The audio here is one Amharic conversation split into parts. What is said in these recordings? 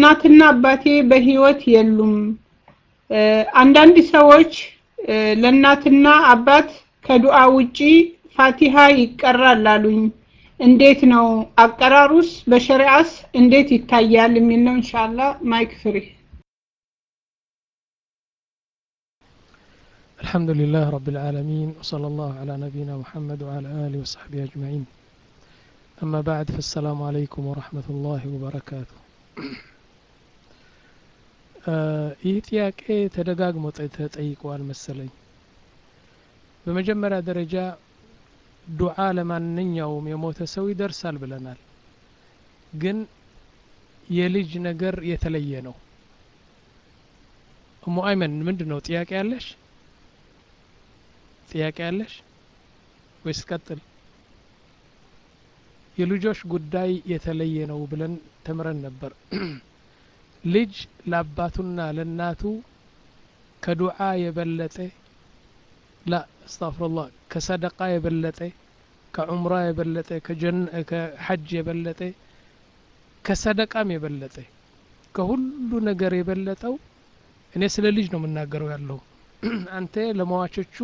እናትና አባቴ በህይወት የሉም። አንዳንድ ሰዎች ለእናትና አባት ከዱዓ ውጪ ፋቲሃ ይቀራል አሉኝ። እንዴት ነው አቀራሩስ? በሸሪዓስ እንዴት ይታያል የሚል ነው። ኢንሻአላህ ማይክ ፍሪ። الحمد لله رب العالمين وصلى الله على نبينا محمد وعلى آله وصحبه أجمعين أما بعد فالسلام عليكم ورحمة الله وبركاته ይህ ጥያቄ ተደጋግሞ ተጠይቀዋል መሰለኝ። በመጀመሪያ ደረጃ ዱዓ ለማንኛውም የሞተ ሰው ይደርሳል ብለናል። ግን የልጅ ነገር የተለየ ነው። እሙ አይመን ነው ጥያቄ ያለሽ? ጥያቄ ያለሽ ወይስ ቀጥል? የልጆች ጉዳይ የተለየ ነው ብለን ተምረን ነበር። ልጅ ለአባቱና ለእናቱ ከዱዓ የበለጠ ላ አስተፍሩላህ ከሰደቃ የበለጠ ከዑምራ የበለጠ ከሐጅ የበለጠ ከሰደቃም የበለጠ ከሁሉ ነገር የበለጠው እኔ ስለ ልጅ ነው የምናገረው ያለው አንተ ለመዋቾቹ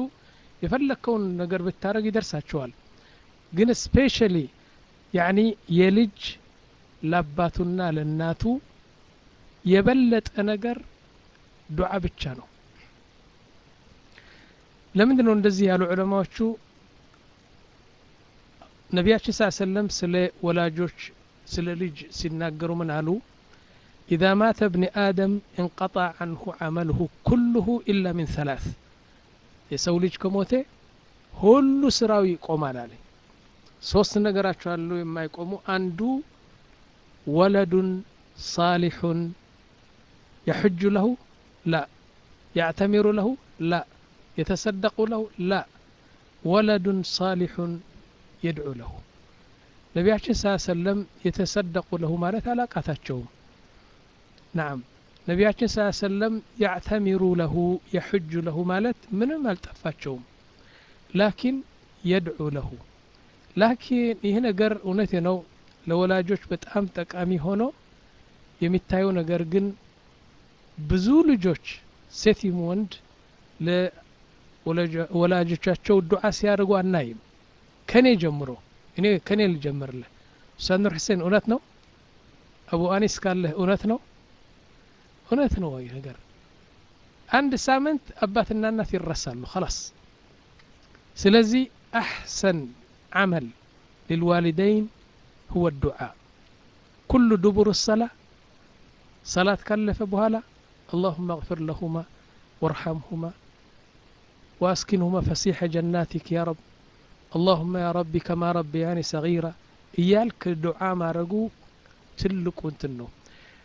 የፈለግከውን ነገር ብታደረግ ይደርሳቸዋል ግን ስፔሻሊ ያኒ የልጅ ለአባቱና ለእናቱ የበለጠ ነገር ዱዓ ብቻ ነው። ለምንድን ነው እንደዚህ ያሉ ዑለማዎቹ? ነቢያችን ስ ሰለም ስለ ወላጆች ስለ ልጅ ሲናገሩ ምን አሉ? ኢዛ ማተ እብኒ አደም እንቀጣ አንሁ አመልሁ ኩልሁ ኢላ ሚን ሰላስ. የሰው ልጅ ከሞተ ሁሉ ስራው ይቆማል አለ። ሶስት ነገራቸው አሉ የማይቆሙ። አንዱ ወለዱን ሳሊሑን يحج له لا يعتمر له لا يتصدق له لا ولد صالح يدعو له ነቢያችን ስ ሰለም የተሰደቁ ለሁ ማለት አላቃታቸውም ናም ነቢያችን ስ ሰለም ያዕተሚሩ ለሁ የሕጁ ለሁ ማለት ምንም አልጠፋቸውም ላኪን የድዑ ለሁ ላኪን ይህ ነገር እውነቴ ነው ለወላጆች በጣም ጠቃሚ ሆኖ የሚታየው ነገር ግን ብዙ ልጆች ሴትም ወንድ ለወላጆቻቸው ዱዓ ሲያደርጉ አናይም ከኔ ጀምሮ እኔ ከኔ ልጀምርልህ ኡስታዝ ኑር ሁሴን እውነት ነው አቡ አኒስ ካለህ እውነት ነው እውነት ነው ወይ ነገር አንድ ሳምንት አባትና እናት ይረሳሉ خلاص ስለዚህ አሕሰን عمل للوالدين هو الدعاء كل دبر الصلاة صلاة كلف بهلا اللهم اغفر لهما وارحمهما واسكنهما فسيح جناتك يا رب اللهم يا ربي كما ربياني صغيرة እያልክ ዱዓ ማድረጉ ትልቁ እንትን ነው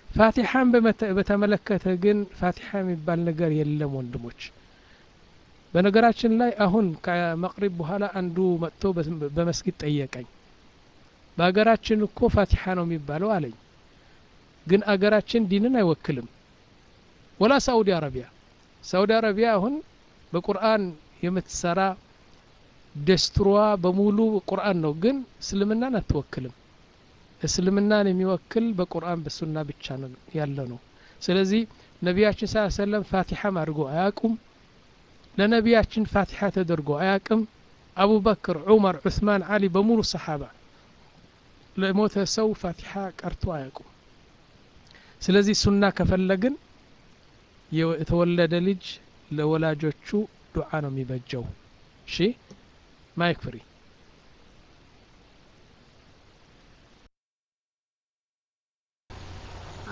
ፋቲሓን በተመለከተ ግን ፋቲሓ የሚባል ነገር የለም ወንድሞች በነገራችን ላይ አሁን ከመቅሪብ በኋላ አንዱ መጥቶ በመስጊድ ጠየቀኝ በሀገራችን እኮ ፋቲሓ ነው የሚባለው አለኝ ግን አገራችን ዲንን አይወክልም ወላ ሳኡዲ አረቢያ። ሳኡዲ አረቢያ አሁን በቁርአን የምትሰራ ደስትሯ በሙሉ ቁርአን ነው። ግን እስልምናን አትወክልም። እስልምናን የሚወክል በቁርአን በሱና ብቻ ያለ ነው። ስለዚህ ነቢያችን ስ ሰለም ፋቲሓም አድርጎ አያቁም ለነቢያችን ፋቲሓ ተደርጎ አያቅም አቡበክር ዑመር ዑስማን አሊ በሙሉ ሰሓባ። ለሞተ ሰው ፋቲሓ ቀርቶ አያውቁም። ስለዚህ ሱና ከፈለግን የተወለደ ልጅ ለወላጆቹ ዱዓ ነው የሚበጀው። እሺ? mic free።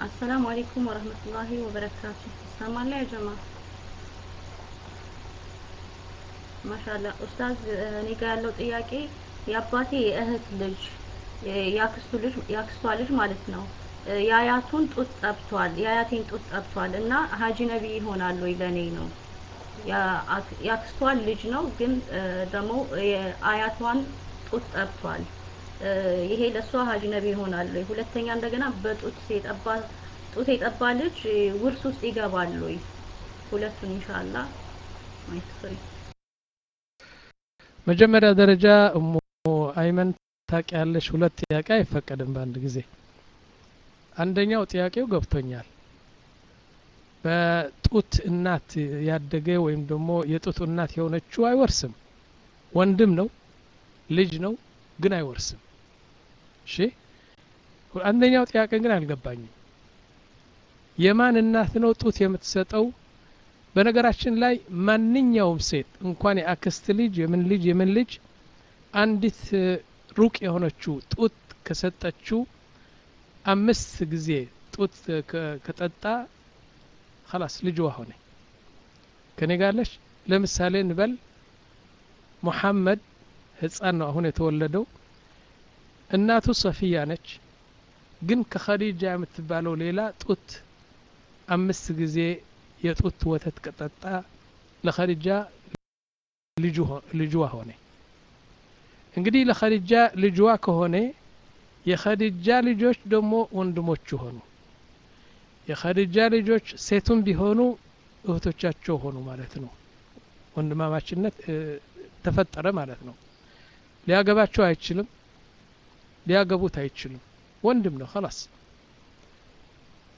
አሰላሙ አለይኩም ወረህመቱላሂ ወበረካቱ። ይሰማል ያ ጀማ? ማሻአላ ኡስታዝ እኔ ጋር ያለው ጥያቄ የአባቴ የእህት ልጅ የአክስቱ ልጅ የአክስቷ ልጅ ማለት ነው የአያቱን ጡት ጠብቷል የአያቴን ጡት ጠብቷል እና ሀጂ ነቢይ ይሆናል ወይ ለእኔ ነው። የአክስቷን ልጅ ነው ግን ደግሞ አያቷን ጡት ጠብቷል። ይሄ ለእሷ ሀጂ ነቢይ ይሆናል ወይ? ሁለተኛ እንደገና በጡት የጠባ ጡት የጠባ ልጅ ውርስ ውስጥ ይገባል ወይ? ሁለቱን ኢንሻአላ መጀመሪያ ደረጃ እሞ አይመን ታውቂያለሽ ሁለት ጥያቄ አይፈቀድም በአንድ ጊዜ አንደኛው ጥያቄው ገብቶኛል። በጡት እናት ያደገ ወይም ደግሞ የጡት እናት የሆነችው አይወርስም። ወንድም ነው ልጅ ነው ግን አይወርስም። እሺ? አንደኛው ጥያቄ ግን አልገባኝም። የማን እናት ነው ጡት የምትሰጠው? በነገራችን ላይ ማንኛውም ሴት እንኳን የአክስት ልጅ የምን ልጅ የምን ልጅ አንዲት ሩቅ የሆነችው ጡት ከሰጠችው አምስት ጊዜ ጡት ከጠጣ ልጅ ልጅዋ ሆነ። ከኔ ለምሳሌ እንበል ሙሐመድ ህፃን ነው አሁን የተወለደው። እናቱ ሰፊያ ነች። ግን ከኸዲጃ የምትባለው ሌላ ጡት አምስት ጊዜ የጡት ወተት ከጠጣ ለኸዲጃ ልጅዋ ሆነ። እንግዲህ ለኸዲጃ ልጅዋ ከሆነ የኸዲጃ ልጆች ደግሞ ወንድሞች ሆኑ። የኸዲጃ ልጆች ሴቱም ቢሆኑ እህቶቻቸው ሆኑ ማለት ነው። ወንድማማችነት ተፈጠረ ማለት ነው። ሊያገባቸው አይችልም ሊያገቡት አይችልም ወንድም ነው ላስ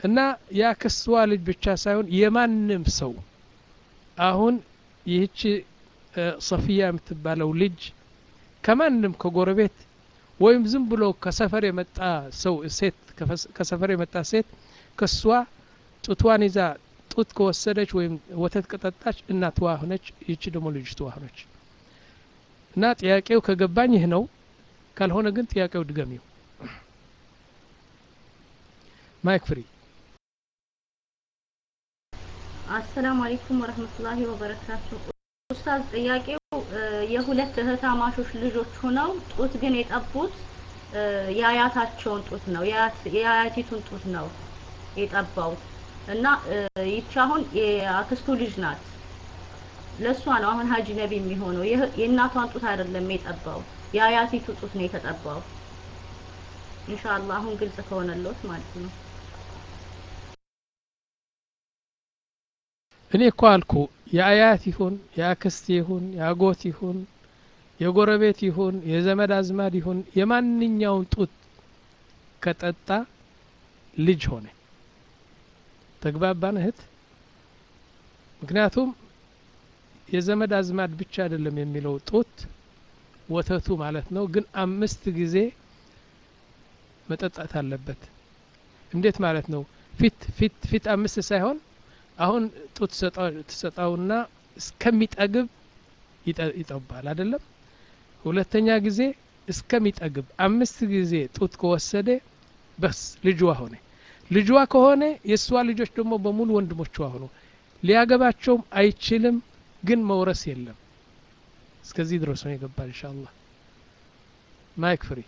እና የአክስቷ ልጅ ብቻ ሳይሆን የማንም ሰው አሁን ይህቺ ሶፊያ የምትባለው ልጅ ከማንም ከጎረቤት ወይም ዝም ብሎ ከሰፈር የመጣ ሰው ሴት ከሰፈር የመጣ ሴት ከሷ ጡቷን ይዛ ጡት ከወሰደች ወይም ወተት ከጠጣች እናትዋ ሆነች ይቺ ደግሞ ልጅቷ ሆነች። እና ጥያቄው ከገባኝ ይህ ነው። ካልሆነ ግን ጥያቄው ድገሚው። mic free። አሰላሙ አለይኩም ወረህመቱላሂ ወበረካቱ። ኡስታዝ ጥያቄው የሁለት እህትማማቾች ልጆች ሆነው ጡት ግን የጠቡት የአያታቸውን ጡት ነው። የአያቲቱን ጡት ነው የጠባው። እና ይቺ አሁን የአክስቱ ልጅ ናት። ለእሷ ነው አሁን ሀጂ ነቢ የሚሆነው። የእናቷን ጡት አይደለም የጠባው የአያቲቱ ጡት ነው የተጠባው። ኢንሻአላህ አሁን ግልጽ ከሆነለት ማለት ነው። እኔ እኮ አልኩ የአያት ይሁን የአክስት ይሁን የአጎት ይሁን የጎረቤት ይሁን የዘመድ አዝማድ ይሁን የማንኛውን ጡት ከጠጣ ልጅ ሆነ። ተግባባን እህት? ምክንያቱም የዘመድ አዝማድ ብቻ አይደለም የሚለው ጡት ወተቱ ማለት ነው። ግን አምስት ጊዜ መጠጣት አለበት። እንዴት ማለት ነው? ፊት ፊት ፊት አምስት ሳይሆን አሁን ጡት ትሰጣውና እስከሚጠግብ ይጠባል አይደለም? ሁለተኛ ጊዜ እስከሚጠግብ አምስት ጊዜ ጡት ከወሰደ بس ልጅዋ ሆነ። ልጅዋ ከሆነ የእሷ ልጆች ደግሞ በሙሉ ወንድሞቿ ሆኑ። ሊያገባቸውም አይችልም ግን መውረስ የለም። እስከዚህ ድረስ ነው ይገባል ኢንሻአላህ። mic free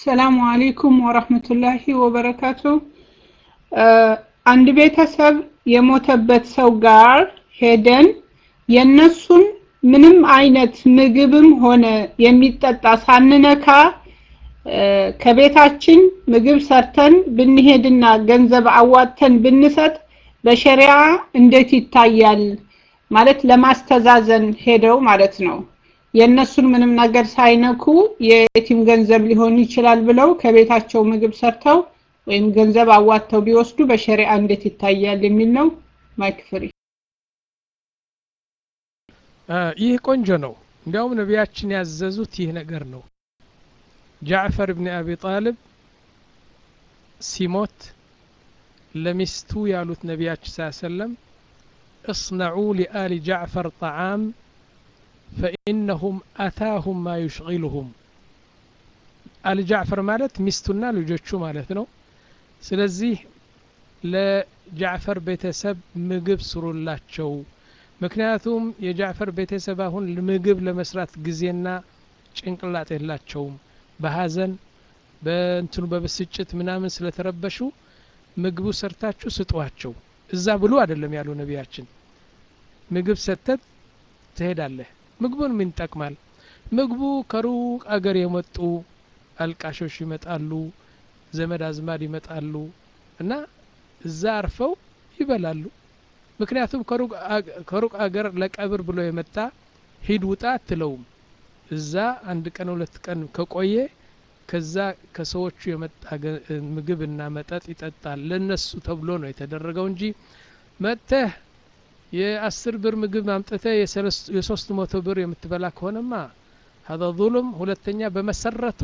ሰላሙ አለይኩም ወረህመቱላሂ ወበረካቱ አንድ ቤተሰብ የሞተበት ሰው ጋር ሄደን የነሱን ምንም አይነት ምግብም ሆነ የሚጠጣ ሳንነካ ከቤታችን ምግብ ሰርተን ብንሄድና ገንዘብ አዋጥተን ብንሰጥ በሸሪያ እንዴት ይታያል ማለት ለማስተዛዘን ሄደው ማለት ነው የእነሱን ምንም ነገር ሳይነኩ የቲም ገንዘብ ሊሆን ይችላል ብለው ከቤታቸው ምግብ ሰርተው ወይም ገንዘብ አዋጥተው ቢወስዱ በሸሪዓ እንዴት ይታያል የሚል ነው? mic free። ይህ ቆንጆ ነው። እንዲያውም ነቢያችን ያዘዙት ይህ ነገር ነው። ጃዕፈር ብን አቢ ጣሊብ ሲሞት ለሚስቱ ያሉት ነቢያችን ሰለም اصنعوا لآل جعفر طعاما فإنهم أتاهم ما يشغلهم አል ጃዕፈር ማለት ሚስቱና ልጆቹ ማለት ነው። ስለዚህ ለጃዕፈር ቤተሰብ ምግብ ስሩላቸው። ምክንያቱም የጃዕፈር ቤተሰብ አሁን ምግብ ለመስራት ጊዜና ጭንቅላት የላቸውም። በሀዘን በእንትኑ በብስጭት ምናምን ስለተረበሹ ምግቡ ሰርታችሁ ስጧቸው። እዛ ብሉ አይደለም ያሉ ነቢያችን። ምግብ ሰተት ትሄዳለህ ምግቡን ምን ይጠቅማል? ምግቡ ከሩቅ አገር የመጡ አልቃሾች ይመጣሉ ዘመድ አዝማድ ይመጣሉ እና እዛ አርፈው ይበላሉ። ምክንያቱም ከሩቅ አገር ለቀብር ብሎ የመጣ ሂድ ውጣ አትለውም። እዛ አንድ ቀን ሁለት ቀን ከቆየ ከዛ ከሰዎቹ የመጣ ምግብና መጠጥ ይጠጣል። ለነሱ ተብሎ ነው የተደረገው እንጂ መጥተህ የአስር ብር ምግብ አምጥተህ የሶስት መቶ ብር የምትበላ ከሆነማ هذا ظلم ሁለተኛ በመሰረቱ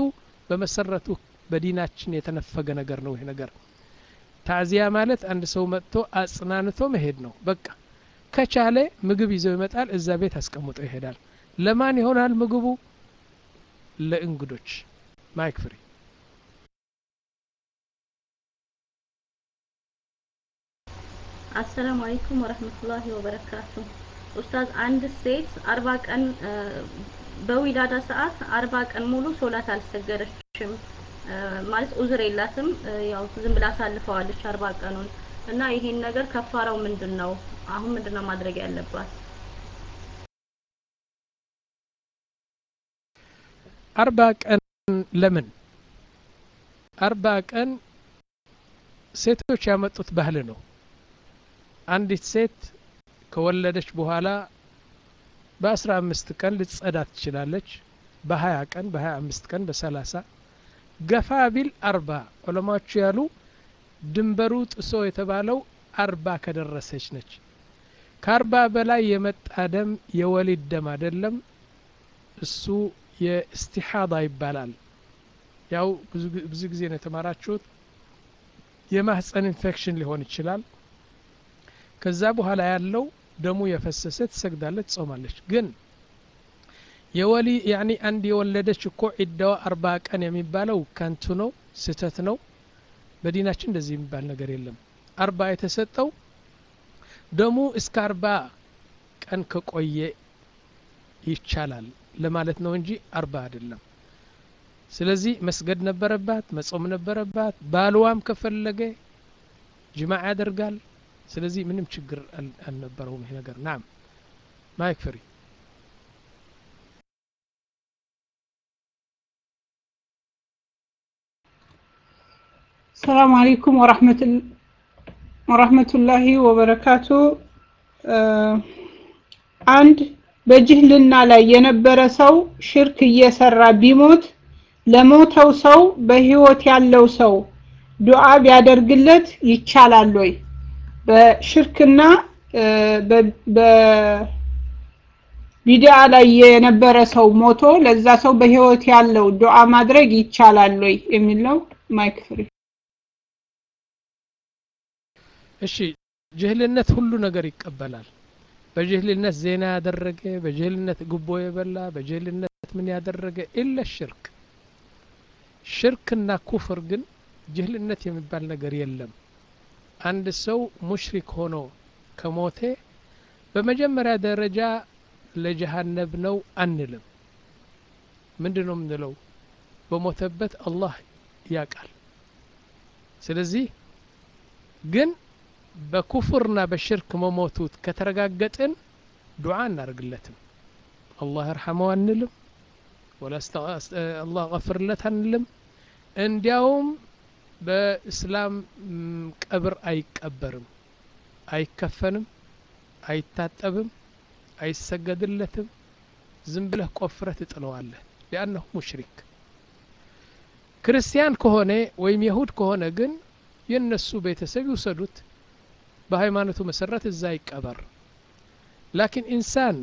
በመሰረቱ በዲናችን የተነፈገ ነገር ነው ይህ ነገር። تعزية ማለት አንድ ሰው መጥቶ አጽናንቶ መሄድ ነው። በቃ ከቻለ ምግብ ይዘው ይመጣል እዛ ቤት አስቀምጦ ይሄዳል። ለማን ይሆናል ምግቡ? ለእንግዶች። mic free አሰላሙ አለይኩም ወረህመቱላሂ ወበረካቱ። ኡስታዝ አንድ ሴት አርባ ቀን በዊላዳ ሰዓት አርባ ቀን ሙሉ ሶላት አልሰገደችም። ማለት ኡዝር የላትም። ያው ዝም ብላ አሳልፈዋለች አርባ ቀኑን። እና ይሄን ነገር ከፋራው ምንድን ነው አሁን ምንድን ነው ማድረግ ያለባት? አርባ ቀን ለምን? አርባ ቀን ሴቶች ያመጡት ባህል ነው አንዲት ሴት ከወለደች በኋላ በአስራ አምስት ቀን ልትጸዳ ትችላለች። በሀያ ቀን በሀያ አምስት ቀን በሰላሳ ገፋ ቢል አርባ ዑለማዎቹ ያሉ ድንበሩ ጥሶ የተባለው አርባ ከደረሰች ነች። ከአርባ በላይ የመጣ ደም የወሊድ ደም አይደለም። እሱ የ استحاضة ይባላል። ያው ብዙ ጊዜ ነው የተማራችሁት። የማህፀን ኢንፌክሽን ሊሆን ይችላል ከዛ በኋላ ያለው ደሙ የፈሰሰ ትሰግዳለች ትጾማለች። ግን የወሊ يعني አንድ የወለደች እኮ ዒዳዋ አርባ ቀን የሚባለው ከንቱ ነው ስህተት ነው። በዲናችን እንደዚህ የሚባል ነገር የለም። አርባ የተሰጠው ደሙ እስከ አርባ ቀን ከቆየ ይቻላል ለማለት ነው እንጂ አርባ አይደለም። ስለዚህ መስገድ ነበረባት መጾም ነበረባት። ባልዋም ከፈለገ جماع ያደርጋል ስለዚህ ምንም ችግር አልነበረውም ይሄ ነገር። نعم mic free። ሰላም አለይኩም ወራህመቱላሂ ወበረካቱ። አንድ በጅህልና ላይ የነበረ ሰው ሽርክ እየሰራ ቢሞት ለሞተው ሰው በህይወት ያለው ሰው ዱዓ ቢያደርግለት ይቻላል ወይ በሽርክና በቢድዓ ላይ የነበረ ሰው ሞቶ ለዛ ሰው በህይወት ያለው ዱዓ ማድረግ ይቻላል ወይ የሚል ነው? mic free። እሺ ጅህልነት ሁሉ ነገር ይቀበላል። በጅህልነት ዚና ያደረገ በጅህልነት ጉቦ የበላ በጅህልነት ምን ያደረገ إلا شرك። ሽርክና ኩፍር ግን ጅህልነት የሚባል ነገር የለም አንድ ሰው ሙሽሪክ ሆኖ ከሞተ በመጀመሪያ ደረጃ ለጀሃነም ነው አንልም። ምንድን ነው የምንለው? በሞተበት አላህ ያቃል ስለዚህ ግን በኩፍርና በሽርክ መሞቱት ከተረጋገጥን ዱዓ እናደርግለትም። አላህ እርሐመው አንልም ወላ አላህ ገፍርለት አንልም። እንዲያውም በእስላም ቀብር አይቀበርም። አይከፈንም አይታጠብም አይሰገድለትም። ዝም ብለህ ቆፍረህ ትጥለዋለህ። ሊአነሁ ሙሽሪክ ክርስቲያን ከሆነ ወይም የሁድ ከሆነ ግን የእነሱ ቤተሰብ ይውሰዱት። በሃይማኖቱ መሰረት እዛ ይቀበር። ላኪን ኢንሳን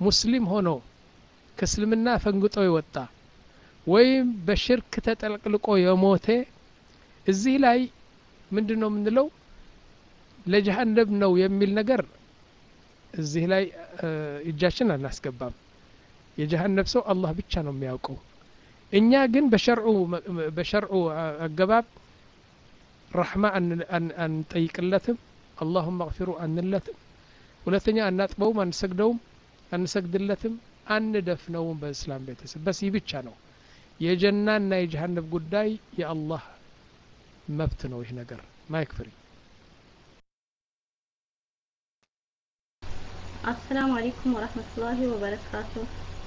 ሙስሊም ሆኖ ከእስልምና ፈንግጦ የወጣ ወይም በሽርክ ተጠልቅልቆ የሞተ እዚህ ላይ ምንድን ነው የምንለው? ለጀሃነብ ነው የሚል ነገር እዚህ ላይ እጃችን አናስገባም። የጀሃነብ ሰው አላህ ብቻ ነው የሚያውቀው። እኛ ግን በሸርዑ አገባብ ረሕማ አንጠይቅለትም። አላሁም አግፊሩ አንለትም። ሁለተኛ አናጥበውም አንሰግደውም አንሰግድለትም አንደፍነውም በእስላም ቤተሰብ። በስ ይህ ብቻ ነው። የጀናና የጀሃነብ ጉዳይ የአላህ መብት ነው ይህ ነገር። mic free። አሰላሙ አለይኩም ወራህመቱላሂ ወበረካቱ።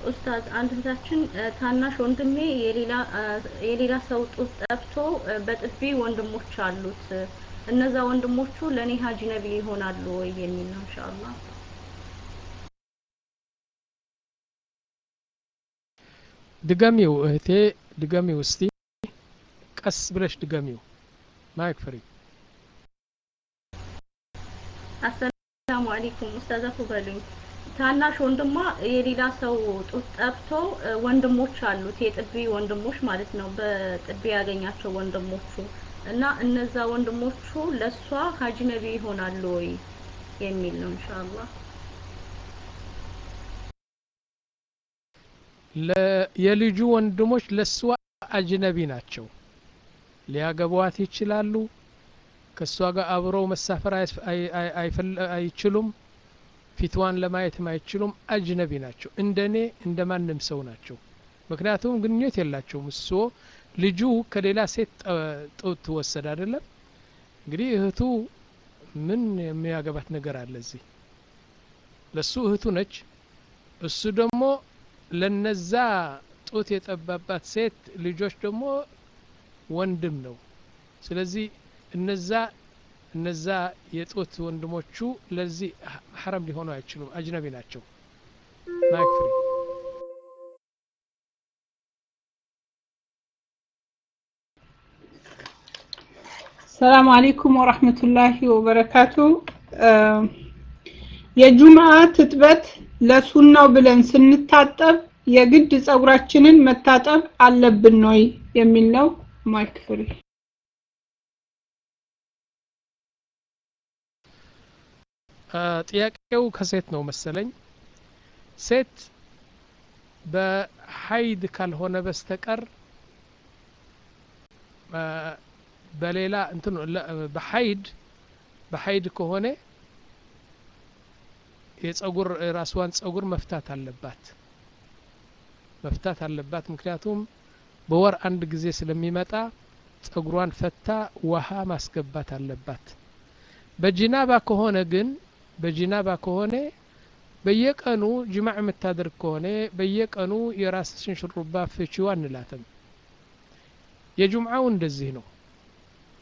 ኡስታዝ አንድ እህታችን ታናሽ ወንድሜ የሌላ የሌላ ሰው ጡት ጠብቶ በጥቢ ወንድሞች አሉት። እነዛ ወንድሞቹ ለኔ أجنبي ይሆናሉ ወይ የሚል ነው ኢንሻአላህ። ድገሚው እህቴ ድገሚው እስቲ። ቀስ ብለሽ ድገሚው mic free አሰላሙ አለይኩም ኡስታዝ አፉ በሉኝ ታናሽ ወንድሟ የሌላ ሰው ጡት ጠብቶ ወንድሞች አሉት የጥቢ ወንድሞች ማለት ነው። በጥቢ ያገኛቸው ወንድሞቹ እና እነዛ ወንድሞቹ ለሷ أجنبي ይሆናሉ ወይ የሚል ነው ኢንሻአላህ። የልጁ ወንድሞች ለእሷ አጅነቢ ናቸው ሊያገቧት ይችላሉ? ከእሷ ጋር አብረው መሳፈር አይችሉም? ፊትዋን ለማየትም አይችሉም? አጅነቢ ናቸው። እንደኔ እንደ ማንም ሰው ናቸው። ምክንያቱም ግንኙነት የላቸውም። እሱ ልጁ ከሌላ ሴት ጡት ወሰድ አይደለም? እንግዲህ እህቱ ምን የሚያገባት ነገር አለ እዚህ? ለሱ እህቱ ነች። እሱ ደግሞ ለነዛ ጡት የጠባባት ሴት ልጆች ደግሞ ወንድም ነው። ስለዚህ እነዛ እነዛ የጡት ወንድሞቹ ለዚህ محرم ሊሆኑ አይችሉም። أجنبي ናቸው። mic free ሰላም አለይኩም ወራህመቱላሂ ወበረካቱ። የጁምዓ ትጥበት ለሱናው ብለን ስንታጠብ የግድ ጸጉራችንን መታጠብ አለብን ወይ የሚል ነው mic free ጥያቄው ከሴት ነው መሰለኝ። ሴት በ حيض ካልሆነ በስተቀር በሌላ እንትን በሀይድ በሀይድ ከሆነ የጸጉር ራስዋን ጸጉር መፍታት አለባት። መፍታት አለባት ምክንያቱም በወር አንድ ጊዜ ስለሚመጣ ጸጉሯን ፈታ ውሃ ማስገባት አለባት። በጂናባ ከሆነ ግን በጂናባ ከሆነ በየቀኑ ጅማዕ የምታደርግ ከሆነ በየቀኑ የራስሽን ሽሩባ ፍቺው አንላትም። የጁምዓው እንደዚህ ነው።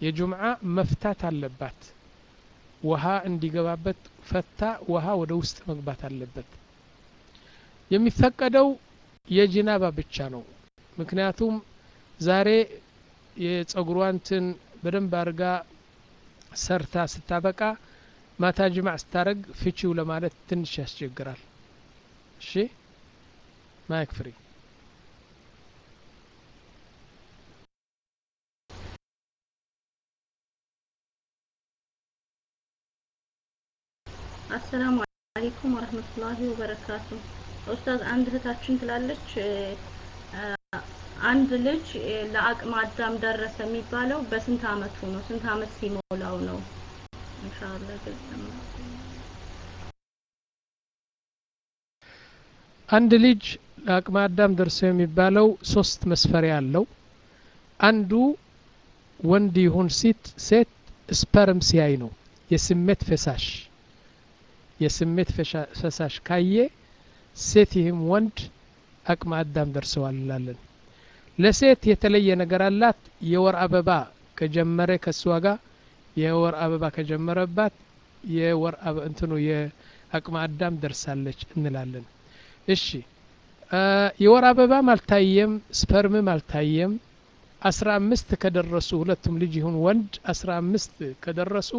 የጁምዓ መፍታት አለባት። ውሃ እንዲገባበት ፈታ ውሃ ወደ ውስጥ መግባት አለበት። የሚፈቀደው የጂናባ ብቻ ነው ምክንያቱም ዛሬ የጸጉሯንትን በደንብ አድርጋ ሰርታ ስታበቃ ማታ ጅማዕ ስታረግ ፍቺው ለማለት ትንሽ ያስቸግራል። እሺ? mic free። አሰላሙ አለይኩም ወረህመቱላሂ ወበረካቱ። ኡስታዝ አንድ እህታችን ትላለች አንድ ልጅ ለአቅመ አዳም ደረሰ የሚባለው በስንት አመቱ ነው? ስንት አመት ሲሞላው ነው? አንድ ልጅ ለአቅመ አዳም ደርሶ የሚባለው ሶስት መስፈሪያ አለው። አንዱ ወንድ ይሁን ሴት ሴት ስፐርም ሲያይ ነው። የስሜት ፈሳሽ የስሜት ፈሳሽ ካየ ሴት ይህም ወንድ አቅመ አዳም ደርሰዋል እንላለን። ለሴት የተለየ ነገር አላት። የወር አበባ ከጀመረ ከእሷ ጋር የወር አበባ ከጀመረባት የወር እንትኑ የአቅመ አዳም ደርሳለች እንላለን። እሺ የወር አበባም አልታየም ስፐርምም አልታየም። አስራ አምስት ከደረሱ ሁለቱም ልጅ ይሁን ወንድ አስራ አምስት ከደረሱ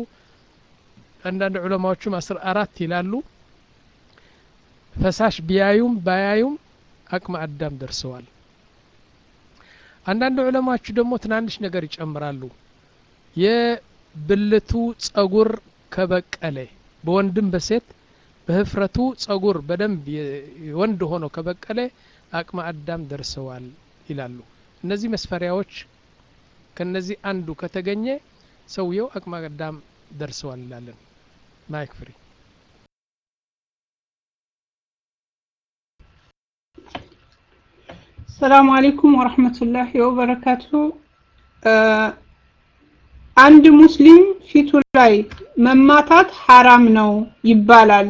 አንዳንድ ዑለማዎቹም አስራ አራት ይላሉ። ፈሳሽ ቢያዩም ባያዩም አቅመ አዳም ደርሰዋል። አንዳንድ ዑለማዎቹ ደግሞ ትናንሽ ነገር ይጨምራሉ። የብልቱ ጸጉር ከበቀለ በወንድም በሴት በህፍረቱ ጸጉር በደንብ ወንድ ሆኖ ከበቀለ አቅመ አዳም ደርሰዋል ይላሉ። እነዚህ መስፈሪያዎች ከነዚህ አንዱ ከተገኘ ሰውየው አቅመ አዳም ደርሰዋል እንላለን mic free ሰላም አለይኩም ወረህመቱላሂ ወበረካቱ። አንድ ሙስሊም ፊቱ ላይ መማታት ሐራም ነው ይባላል።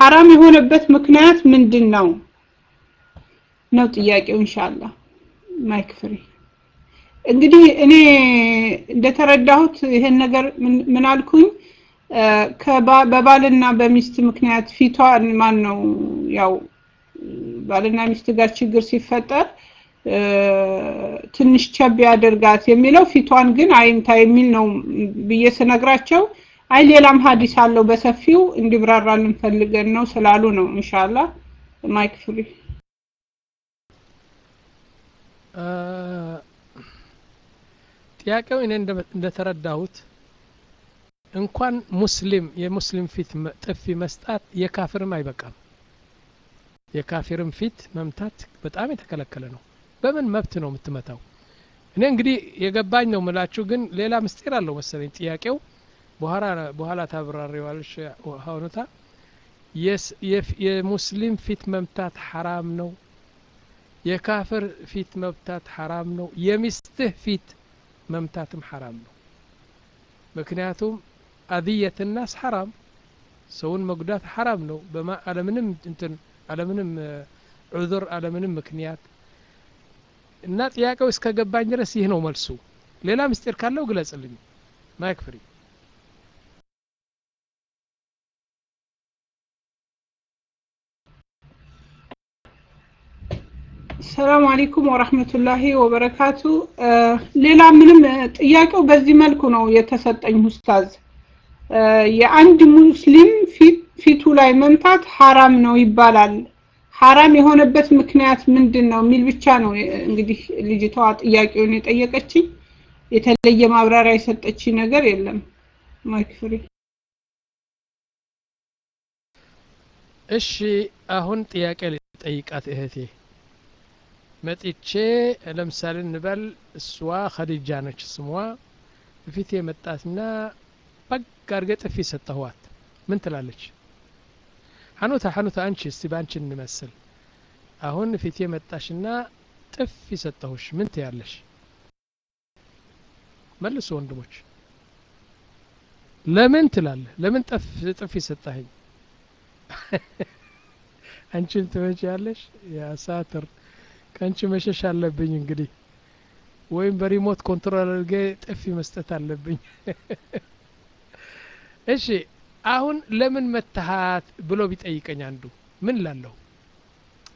ሐራም የሆነበት ምክንያት ምንድን ነው ነው ጥያቄው ኢንሻአላህ። mic free። እንግዲህ እኔ እንደተረዳሁት ይሄን ነገር ምን አልኩኝ? በባልና በሚስት ምክንያት ፊቷን ማን ነው ያው ባልና ሚስት ጋር ችግር ሲፈጠር ትንሽ ቸብ ያደርጋት የሚለው ፊቷን ግን አይምታ የሚል ነው ብዬ ስነግራቸው አይ ሌላም ሀዲስ አለው በሰፊው እንዲብራራልን ፈልገን ነው ስላሉ ነው። ኢንሻአላህ mic free ጥያቄው እኔ እንደተረዳሁት እንኳን ሙስሊም የሙስሊም ፊት ጥፊ መስጣት የካፍርም አይበቃም። የካፊርም ፊት መምታት በጣም የተከለከለ ነው። በምን መብት ነው የምትመታው? እኔ እንግዲህ የገባኝ ነው ምላችሁ፣ ግን ሌላ ምስጢር አለው መሰለኝ ጥያቄው። በኋላ በኋላ ታብራሪዋለሽ ሀውነታ የሙስሊም ፊት መምታት ሐራም ነው። የካፍር ፊት መምታት ሐራም ነው። የሚስትህ ፊት መምታትም ሐራም ነው። ምክንያቱም أذية الناس حرام ሰውን መጉዳት ሐራም ነው። በማ አለምንም እንትን አለምንም عذر አለምንም ምክንያት እና ጥያቄው እስከ ገባኝ ድረስ ይህ ነው መልሱ። ሌላ ምስጢር ካለው ግለጽልኝ። mic free ሰላም አለይኩም ወራህመቱላሂ ወበረካቱ። ሌላ ምንም ጥያቄው በዚህ መልኩ ነው የተሰጠኝ ኡስታዝ። የአንድ ሙስሊም ፊቱ ላይ መምታት ሐራም ነው ይባላል። ሐራም የሆነበት ምክንያት ምንድን ነው የሚል ብቻ ነው እንግዲህ ልጅቷ ጥያቄውን የጠየቀችኝ። የተለየ ማብራሪያ የሰጠችኝ ነገር የለም። mic free። እሺ አሁን ጥያቄ ልጠይቃት እህቴ መጥቼ ለምሳሌ እንበል እሷ ኸዲጃ ነች ስሟ ፊት የመጣትና በግ አድርገ ጥፊ ሰጠኋት ምን ትላለች ሐኑታ ሐኑታ አንቺ እስቲ በአንቺ እንመስል። አሁን ፊት የመጣሽና ጥፊ ሰጠሁሽ። ምን ትያለሽ? መልሱ ወንድሞች። ለምን ትላለህ? ለምን ጥፊ ሰጠኸኝ? አንቺን ትመጪያለሽ? يا ساتر ከአንቺ መሸሽ አለብኝ እንግዲህ። ወይም በ remote control አድርጌ ጥፊ መስጠት አለብኝ። እሺ አሁን ለምን መታሃት ብሎ ቢጠይቀኝ አንዱ ምን ላለሁ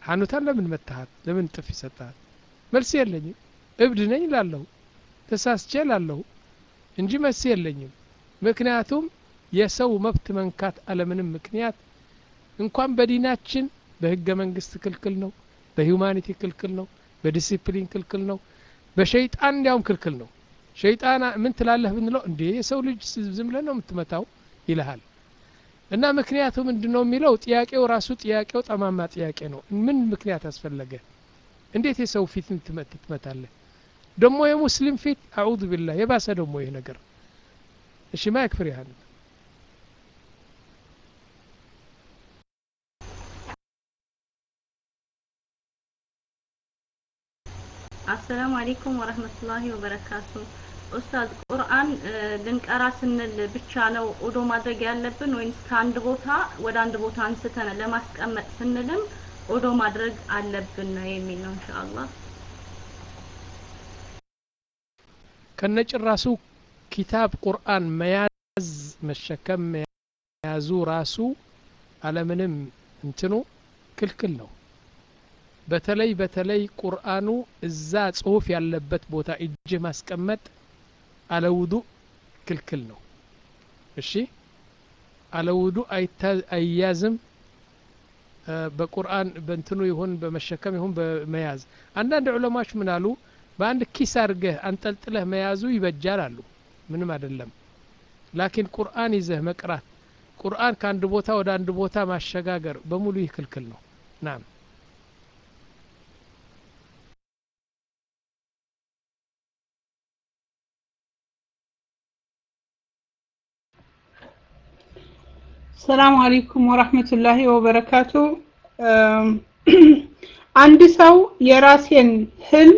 ሀኑታን ለምን መታሃት ለምን ጥፊ ሰጣት? መልስ የለኝም። እብድ ነኝ ላለሁ ተሳስቼ ላለሁ እንጂ መልስ የለኝም። ምክንያቱም የሰው መብት መንካት አለምንም ምክንያት እንኳን በዲናችን በህገ መንግስት ክልክል ነው በሂውማኒቲ ክልክል ነው በዲሲፕሊን ክልክል ነው በሸይጣን እንዲያውም ክልክል ነው። ሸይጣን ምን ትላለህ ብንለው እንዴ የሰው ልጅ ዝም ብለህ ነው የምትመታው ይልሃል እና ምክንያቱ ምንድን ነው የሚለው? ጥያቄው ራሱ ጥያቄው ጠማማ ጥያቄ ነው። ምን ምክንያት አስፈለገ? እንዴት የሰው ፊት ትመታለህ? ደግሞ የሙስሊም ፊት አዑዙ ቢላህ የባሰ ደግሞ ይህ ነገር። እሺ mic free ያህል። አሰላሙ አለይኩም ወረህመቱላሂ ወበረካቱ። ኡስታዝ ቁርአን ልንቀራ ስንል ብቻ ነው ውዱ ማድረግ ያለብን ወይንስ ከአንድ ቦታ ወደ አንድ ቦታ አንስተን ለማስቀመጥ ስንልም ኦዶ ማድረግ አለብን የሚል ነው ኢንሻአላህ። ከነጭራሱ ኪታብ ቁርአን መያዝ መሸከም መያዙ ራሱ አለምንም እንትኑ ክልክል ነው። በተለይ በተለይ ቁርአኑ እዛ ጽሁፍ ያለበት ቦታ እጅ ማስቀመጥ አለውዱ ክልክል ነው። እሺ አለውዱ አይያዝም። በቁርአን በእንትኑ ይሁን በመሸከም ይሁን በመያዝ አንዳንድ ዑለማዎች ምን አሉ? በአንድ ኪስ አድርገህ አንጠልጥለህ መያዙ ይበጃል አሉ። ምንም አይደለም። ላኪን ቁርአን ይዘህ መቅራት፣ ቁርአን ከአንድ ቦታ ወደ አንድ ቦታ ማሸጋገር በሙሉ ይህ ክልክል ነው። ናም ሰላም አለይኩም ወራህመቱላሂ ወበረካቱ። አንድ ሰው የራሴን ህልም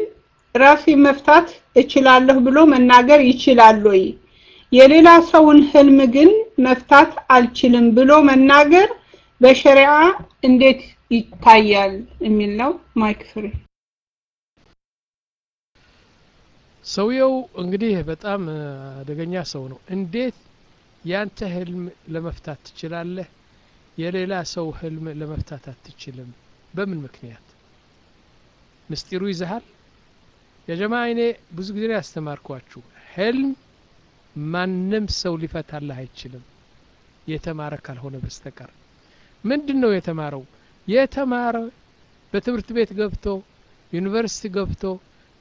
ራሴ መፍታት እችላለሁ ብሎ መናገር ይችላል ወይ? የሌላ ሰውን ህልም ግን መፍታት አልችልም ብሎ መናገር በሸሪዓ እንዴት ይታያል የሚል ነው። mic free። ሰውየው እንግዲህ በጣም አደገኛ ሰው ነው። እንዴት ያንተ ህልም ለመፍታት ትችላለህ፣ የሌላ ሰው ህልም ለመፍታት አትችልም። በምን ምክንያት? ምስጢሩ ይዘሃል? የጀማ እኔ ብዙ ጊዜ ያስተማርኳችሁ ህልም ማንም ሰው ሊፈታልህ አይችልም። የተማረ ካልሆነ በስተቀር ምንድን ነው የተማረው? የተማረ በትምህርት ቤት ገብቶ ዩኒቨርሲቲ ገብቶ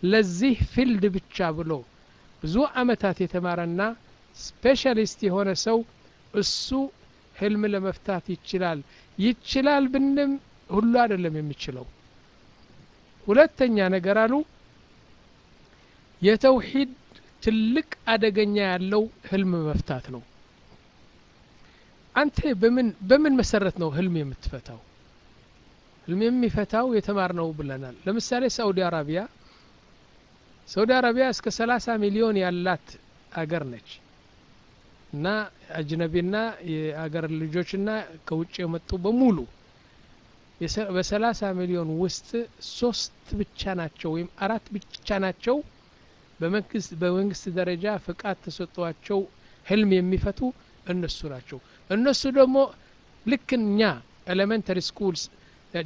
ለዚህ field ብቻ ብሎ ብዙ አመታት የተማረና specialist የሆነ ሰው እሱ ህልም ለመፍታት ይችላል። ይችላል ብንም ሁሉ አይደለም የሚችለው። ሁለተኛ ነገር አሉ የተውሂድ ትልቅ አደገኛ ያለው ህልም መፍታት ነው። አንተ በምን በምን መሰረት ነው ህልም የምትፈታው? ህልም የሚፈታው የተማር ነው ብለናል። ለምሳሌ ሳኡዲ አረቢያ ሳኡዲ አረቢያ እስከ 30 ሚሊዮን ያላት አገር ነች እና አጅነቢና የአገር ልጆችና ከውጭ የመጡ በሙሉ በሰላሳ ሚሊዮን ውስጥ ሶስት ብቻ ናቸው ወይም አራት ብቻ ናቸው በመንግስት ደረጃ ፍቃድ ተሰጥቷቸው ህልም የሚፈቱ እነሱ ናቸው። እነሱ ደግሞ ልክ እኛ elementary school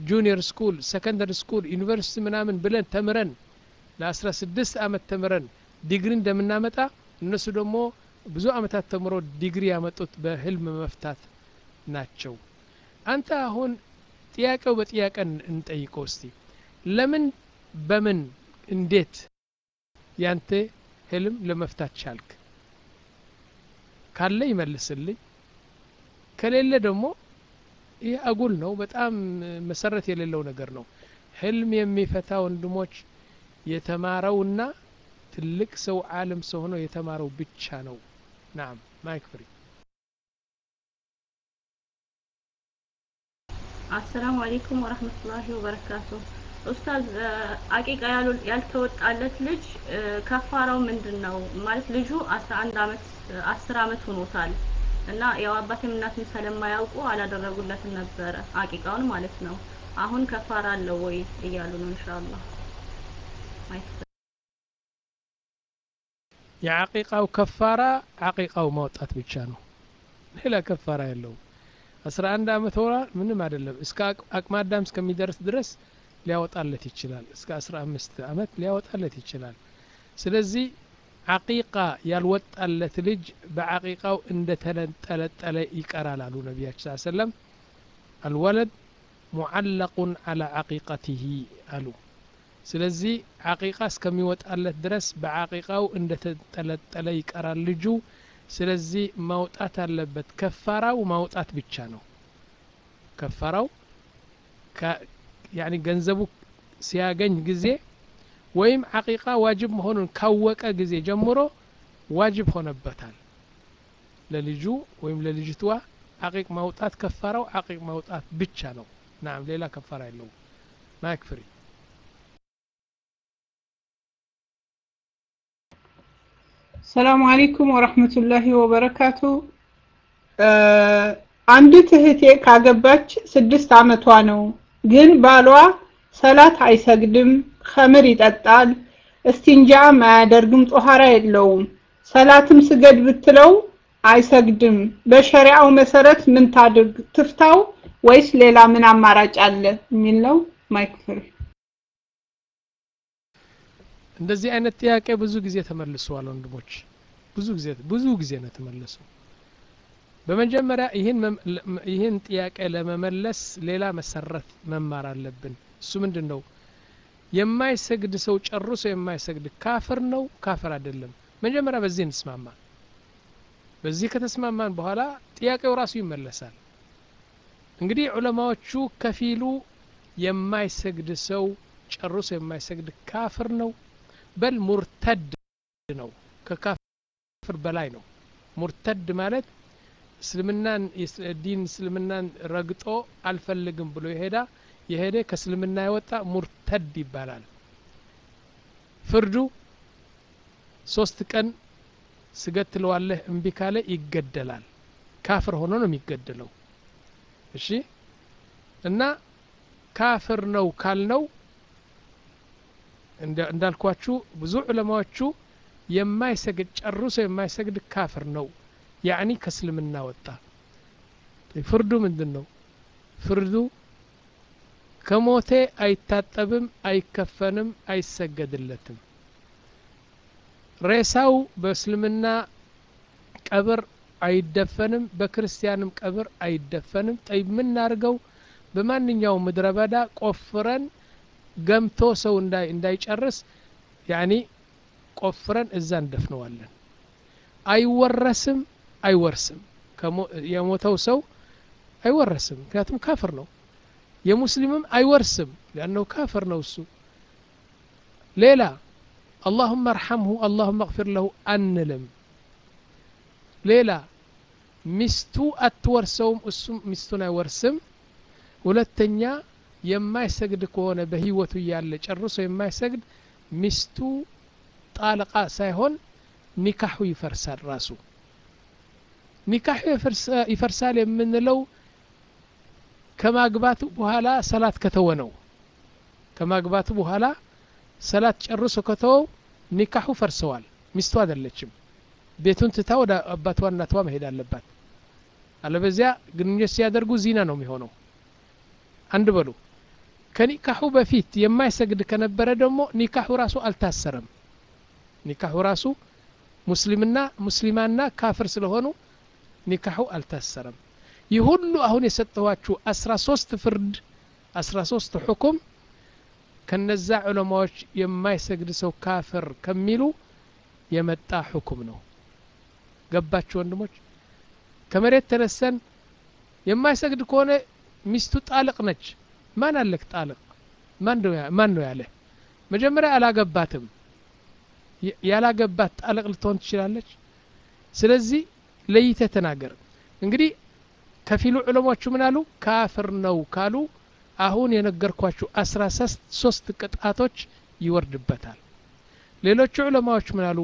junior school secondary school university ምናምን ብለን ተምረን ለአስራ ስድስት አመት ተምረን ዲግሪ እንደምናመጣ እነሱ ደግሞ ብዙ አመታት ተምሮ ዲግሪ ያመጡት በህልም መፍታት ናቸው። አንተ አሁን ጥያቄው በጥያቄ እንጠይቀው እስቲ። ለምን በምን እንዴት ያንተ ህልም ለመፍታት ቻልክ? ካለ ይመልስልኝ። ከሌለ ደግሞ ይህ አጉል ነው በጣም መሰረት የሌለው ነገር ነው። ህልም የሚፈታ ወንድሞች የተማረውና ትልቅ ሰው አለም ሰው ሆኖ የተማረው ብቻ ነው نعم mic free አሰላሙ አለይኩም ወረህመቱላሂ ወበረካቱ ኡስታዝ አቂቃ ያልተወጣለት ልጅ ከፋራው ምንድን ነው ማለት ልጁ አስራ አንድ አመት አስር አመት ሆኖታል እና ያው አባቴም እናትም ስለማያውቁ አላደረጉለትም ነበረ አቂቃውን ማለት ነው። አሁን ከፋራ አለው ወይ እያሉ ነው ኢንሻአላህ የአቂቃው ከፋራ አቂቃው ማውጣት ብቻ ነው ሌላ ከፋራ የለውም አስራ አንድ አመት ወራ ምንም አይደለም እስከ አቅመ አዳም እስከሚደርስ ድረስ ሊያወጣለት ይችላል እስከ አስራ አምስት አመት ሊያወጣለት ይችላል ስለዚህ አቂቃ ያልወጣለት ልጅ በአቂቃው እንደ ተንጠለጠለ ይቀራል አሉ ነቢያችን ስ ሰለም አልወለድ ሙዓለቁን አላ አቂቀትህ አሉ ስለዚህ አቂቃ እስከሚወጣለት ድረስ በአቂቃው እንደ ተንጠለጠለ ይቀራል ልጁ። ስለዚህ ማውጣት አለበት። ከፋራው ማውጣት ብቻ ነው። ከፋራው يعني ገንዘቡ ሲያገኝ ጊዜ ወይም አቂቃ ዋጅብ መሆኑን ካወቀ ጊዜ ጀምሮ ዋጅብ ሆነበታል ለልጁ ወይም ለልጅቷ አቂቅ ማውጣት ከፋራው አቂቅ ማውጣት ብቻ ነው። نعم ሌላ ከፋራ የለውም። mic free سلام عليكم ورحمة الله وبركاته። አንዲት እህቴ ካገባች ስድስት አመቷ ነው። ግን ባሏ ሰላት አይሰግድም ኸምር ይጠጣል እስቲንጃም አያደርግም ጦሃራ የለውም። ሰላትም ስገድ ብትለው አይሰግድም። በሸሪዓው መሰረት ምን ታድርግ? ትፍታው ወይስ ሌላ ምን አማራጭ አለ? የሚል ነው። mic free እንደዚህ አይነት ጥያቄ ብዙ ጊዜ ተመልሰዋል ወንድሞች። ብዙ ጊዜ ብዙ ጊዜ ነው ተመለሰው በመጀመሪያ ይህን ይህን ጥያቄ ለመመለስ ሌላ መሰረት መማር አለብን። እሱ ምንድን ነው የማይሰግድ ሰው ጨርሶ የማይሰግድ ካፍር ነው ካፍር አይደለም። መጀመሪያ በዚህ እንስማማ። በዚህ ከተስማማን በኋላ ጥያቄው ራሱ ይመለሳል። እንግዲህ ዑለማዎቹ ከፊሉ የማይሰግድ ሰው ጨርሶ የማይሰግድ ካፍር ነው በል ሙርተድ ነው። ከካፍር በላይ ነው። ሙርተድ ማለት እስልምናን ዲን እስልምናን ረግጦ አልፈልግም ብሎ የሄዳ የሄደ ከእስልምና የወጣ ሙርተድ ይባላል። ፍርዱ ሶስት ቀን ስገድ ትለዋለህ እምቢ ካለ ይገደላል። ካፍር ሆኖ ነው የሚገደለው። እሺ? እና ካፍር ነው ካልነው እንዳልኳችሁ ብዙ ዑለማዎቹ የማይሰግድ ጨርሶ የማይሰግድ ካፍር ነው ያዕኒ ከእስልምና ወጣ ፍርዱ ምንድን ነው ፍርዱ ከሞቴ አይታጠብም፣ አይከፈንም፣ አይሰገድለትም። ሬሳው በእስልምና ቀብር አይደፈንም፣ በክርስቲያንም ቀብር አይደፈንም። ጠይ የምናርገው በማንኛውም ምድረ በዳ ቆፍረን ገምቶ ሰው እንዳይጨርስ ያኒ ቆፍረን እዛ እንደፍነዋለን። አይወረስም፣ አይወርስም። የሞተው ሰው አይወረስም፣ ምክንያቱም ካፍር ነው። የሙስሊምም አይወርስም፣ ሊአነው ካፍር ነው እሱ። ሌላ አላሁመ እርሐምሁ አላሁመ እግፊር ለሁ አንልም። ሌላ ሚስቱ አትወርሰውም፣ እሱም ሚስቱን አይወርስም። ሁለተኛ የማይሰግድ ከሆነ በህይወቱ እያለ ጨርሶ የማይሰግድ ሚስቱ ጣልቃ ሳይሆን ኒካሑ ይፈርሳል። ራሱ ኒካሑ ይፈርሳል የምንለው ከማግባቱ በኋላ ሰላት ከተወ ነው። ከማግባቱ በኋላ ሰላት ጨርሶ ከተወው ኒካሑ ፈርሰዋል። ሚስቱ አይደለችም። ቤቱን ትታ ወደ አባቷ እናቷ መሄድ አለባት። አለበዚያ ግንኙነት ሲያደርጉ ዚና ነው የሚሆነው። አንድ በሉ። ከኒካሑ በፊት የማይሰግድ ከነበረ ደግሞ ኒካሑ ራሱ አልታሰረም። ኒካሑ ራሱ ሙስሊምና ሙስሊማና ካፍር ስለሆኑ ኒካሑ አልታሰረም። ይህ ሁሉ አሁን የሰጠኋችሁ አስራ ሶስት ፍርድ አስራ ሶስት ሕኩም ከነዛ ዑለማዎች የማይሰግድ ሰው ካፍር ከሚሉ የመጣ ሕኩም ነው። ገባችሁ ወንድሞች? ከመሬት ተነሰን የማይሰግድ ከሆነ ሚስቱ ጣልቅ ነች። ማን አለክ ጣልቅ? ማን ነው ያለ? መጀመሪያ አላገባትም። ያላገባት ጣልቅ ልትሆን ትችላለች። ስለዚህ ለይተ ተናገር። እንግዲህ ከፊሉ ዑለሞቹ ምን አሉ? ካፍር ነው ካሉ አሁን የነገርኳችሁ አስራ ሶስት ቅጣቶች ይወርድበታል። ሌሎቹ ዑለማዎች ምን አሉ?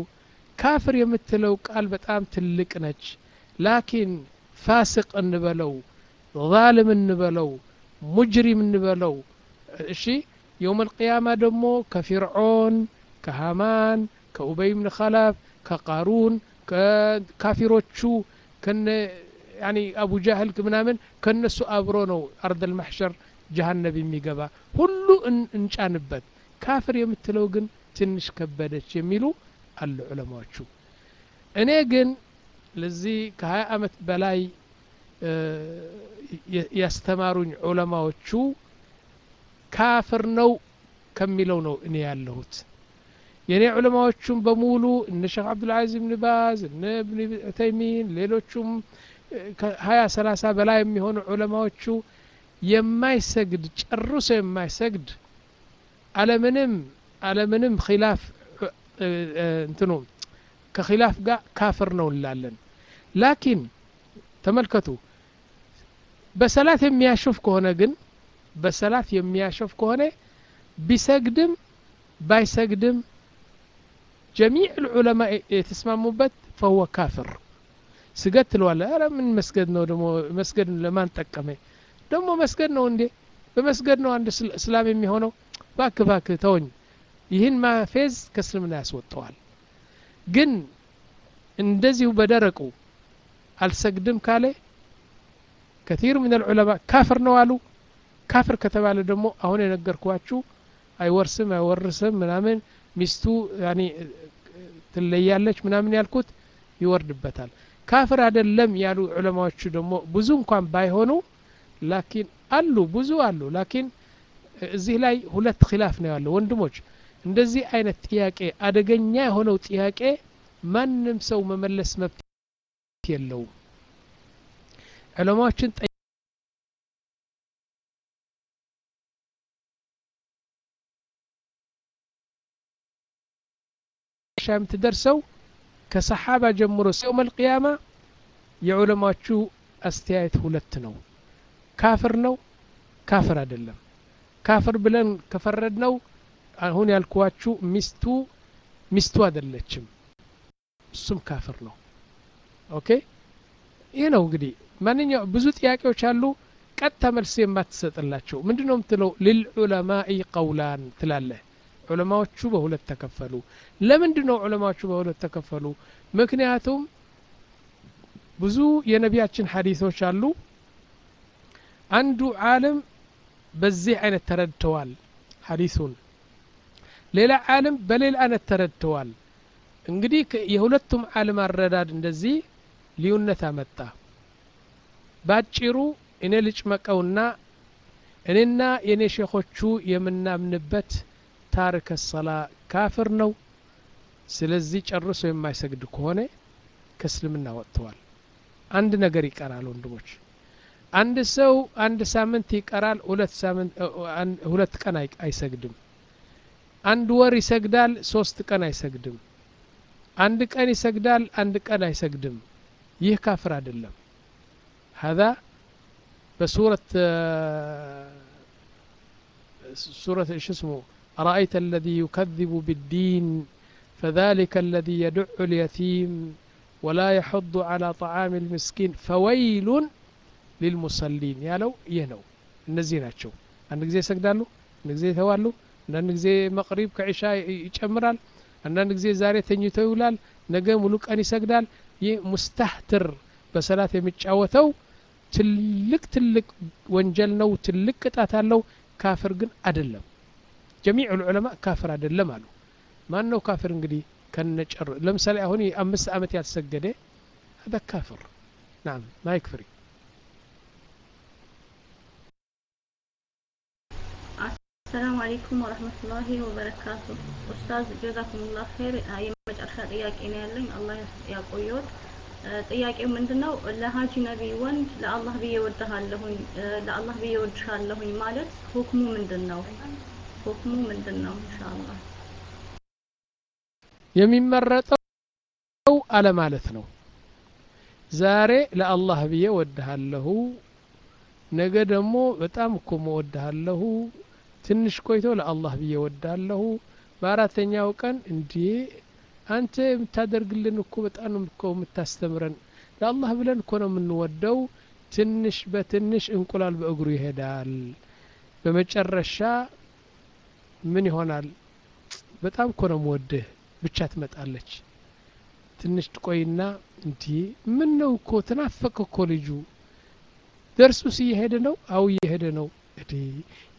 ካፍር የምትለው ቃል በጣም ትልቅ ነች። ላኪን ፋስቅ እንበለው፣ ዛልም እንበለው፣ ሙጅሪም እንበለው። እሺ የውም አልቅያማ ደግሞ ከፊርዖን ከሃማን ከኡበይ ብን ኸላፍ ከቃሩን ከካፊሮቹ ከነ ያኒ አቡ ጃህል ምናምን ከነሱ አብሮ ነው አርደል ማሕሸር ጀሃነብ የሚገባ ሁሉ እንጫንበት። ካፍር የምትለው ግን ትንሽ ከበደች የሚሉ አሉ ዑለማዎቹ። እኔ ግን ለዚህ ከሀያ ዓመት በላይ ያስተማሩኝ ዑለማዎቹ ካፍር ነው ከሚለው ነው እኔ ያለሁት። የእኔ ዑለማዎቹም በሙሉ እነ ሼክ አብዱልዓዚዝ ብን ባዝ እነ ብን ዑተይሚን ሌሎቹም ከሀያ ሰላሳ በላይ የሚሆኑ ዑለማዎቹ የማይሰግድ ጨርሶ የማይሰግድ አለምንም አለምንም ኪላፍ እንትኑ ከኪላፍ ጋር ካፍር ነው እንላለን። ላኪን ተመልከቱ በሰላት የሚያሾፍ ከሆነ ግን በሰላት የሚያሾፍ ከሆነ ቢሰግድም ባይሰግድም جميع العلماء የተስማሙበት فهو كافر ስገድ ትለዋለህ። ኧረ ምን መስገድ ነው ደግሞ መስገድ ለማን ጠቀመ? ደግሞ መስገድ ነው እንዴ? በመስገድ ነው አንድ እስላም የሚሆነው? ባክ ባክ ተወኝ። ይህን ማፌዝ ከእስልምና ያስወጠዋል። ግን እንደዚሁ በደረቁ አልሰግድም ካለ ከቲር ምን ልዑለማ ካፍር ነው አሉ። ካፍር ከተባለ ደግሞ አሁን የነገርኳችሁ አይወርስም አይወርስም ምናምን ሚስቱ ትለያለች ምናምን ያልኩት ይወርድበታል። ካፍር አይደለም ያሉ ዑለማዎቹ ደግሞ ብዙ እንኳን ባይሆኑ ላኪን አሉ ብዙ አሉ። ላኪን እዚህ ላይ ሁለት ኪላፍ ነው ያለው ወንድሞች። እንደዚህ አይነት ጥያቄ አደገኛ የሆነው ጥያቄ ማንም ሰው መመለስ መብት የለውም። ዑለማዎችን ሻ የምትደርሰው ከሰሓባ ጀምሮ የውም አልቅያማ የዑለማዎቹ አስተያየት ሁለት ነው። ካፍር ነው፣ ካፍር አይደለም። ካፍር ብለን ከፈረድ ነው አሁን ያልኳችሁ ሚስቱ ሚስቱ አይደለችም፣ እሱም ካፍር ነው። OK ይህ ነው እንግዲህ ማንኛው ብዙ ጥያቄዎች አሉ። ቀጥታ መልስ የማትሰጥላቸው ምንድን ነው የምትለው? للعلماء قولان ትላለህ። ዑለማዎቹ በሁለት ተከፈሉ። ለምንድን ነው ዑለማዎቹ በሁለት ተከፈሉ? ምክንያቱም ብዙ የነቢያችን ሐዲሶች አሉ። አንዱ ዓለም በዚህ አይነት ተረድተዋል ሐዲሱን ሌላ ዓለም በሌላ አይነት ተረድተዋል እንግዲህ የሁለቱም ዓለም አረዳድ እንደዚህ ልዩነት አመጣ። ባጭሩ እኔ ልጭመቀውና እኔና የእኔ ሼኾቹ የምናምንበት ታሪከ ሰላ ካፍር ነው። ስለዚህ ጨርሶ የማይሰግድ ከሆነ ከእስልምና ወጥተዋል። አንድ ነገር ይቀራል ወንድሞች። አንድ ሰው አንድ ሳምንት ይቀራል ሁለት ቀን አይሰግድም። አንድ ወር ይሰግዳል ሶስት ቀን አይሰግድም። አንድ ቀን ይሰግዳል አንድ ቀን አይሰግድም ይህ ካፍር አይደለም هذا بسورة سورة ايش اسمه أرأيت الذي يكذب بالدين فذلك الذي يدع اليتيم ولا يحض على طعام المسكين فويل للمصلين يا لو ينو እነዚህ ናቸው አንድ ጊዜ ይሰግዳሉ አንድ ጊዜ ይተዋሉ አንዳንድ ጊዜ መቅሪብ ከዒሻ ይጨምራል አንዳንድ ጊዜ ዛሬ ተኝቶ ይውላል ነገ ሙሉ ቀን ይሰግዳል ይህ ሙስተህትር በሰላት የሚጫወተው ትልቅ ትልቅ ወንጀል ነው ትልቅ ቅጣት አለው ካፍር ግን አይደለም ጀሚዕ ልዑለማ ካፍር አይደለም አሉ ማን ነው ካፍር እንግዲህ ከነጨር ለምሳሌ አሁን አምስት ዓመት ያልሰገደ هذا ካፍር ናም mic free سلام عليكم ورحمة الله وبركاته ኡስታዝ جزاكم الله خير የመጨረሻ ጥያቄ ነው ያለኝ አላህ ያቆየዎት ጥያቄው ምንድነው ለሀጂ ነቢይ ወንድ ለአላህ ብዬ ወድሃለሁኝ ለአላህ ብዬ ወድሻለሁኝ ማለት ሁክሙ ምንድነው ሁክሙ ምንድነው ኢንሻአላህ የሚመረጠው አለማለት ነው። ዛሬ ለአላህ ብዬ ወድሃለሁ ነገ ደግሞ በጣም እኮ መወድሃለሁ ትንሽ ቆይቶ ለአላህ ብዬ ወድሃለሁ በአራተኛው ቀን እንዴ! አንተ የምታደርግልን እኮ በጣም እኮ የምታስተምረን። ለአላህ ብለን እኮ ነው የምንወደው። ትንሽ በትንሽ እንቁላል በእግሩ ይሄዳል። በመጨረሻ ምን ይሆናል? በጣም እኮ ነው የምወድህ። ብቻ ትመጣለች። ትንሽ ትቆይና እንዲህ ምን ነው እኮ ተናፈቀ እኮ ልጁ። ደርሱስ እየሄደ ነው? አው እየሄደ ነው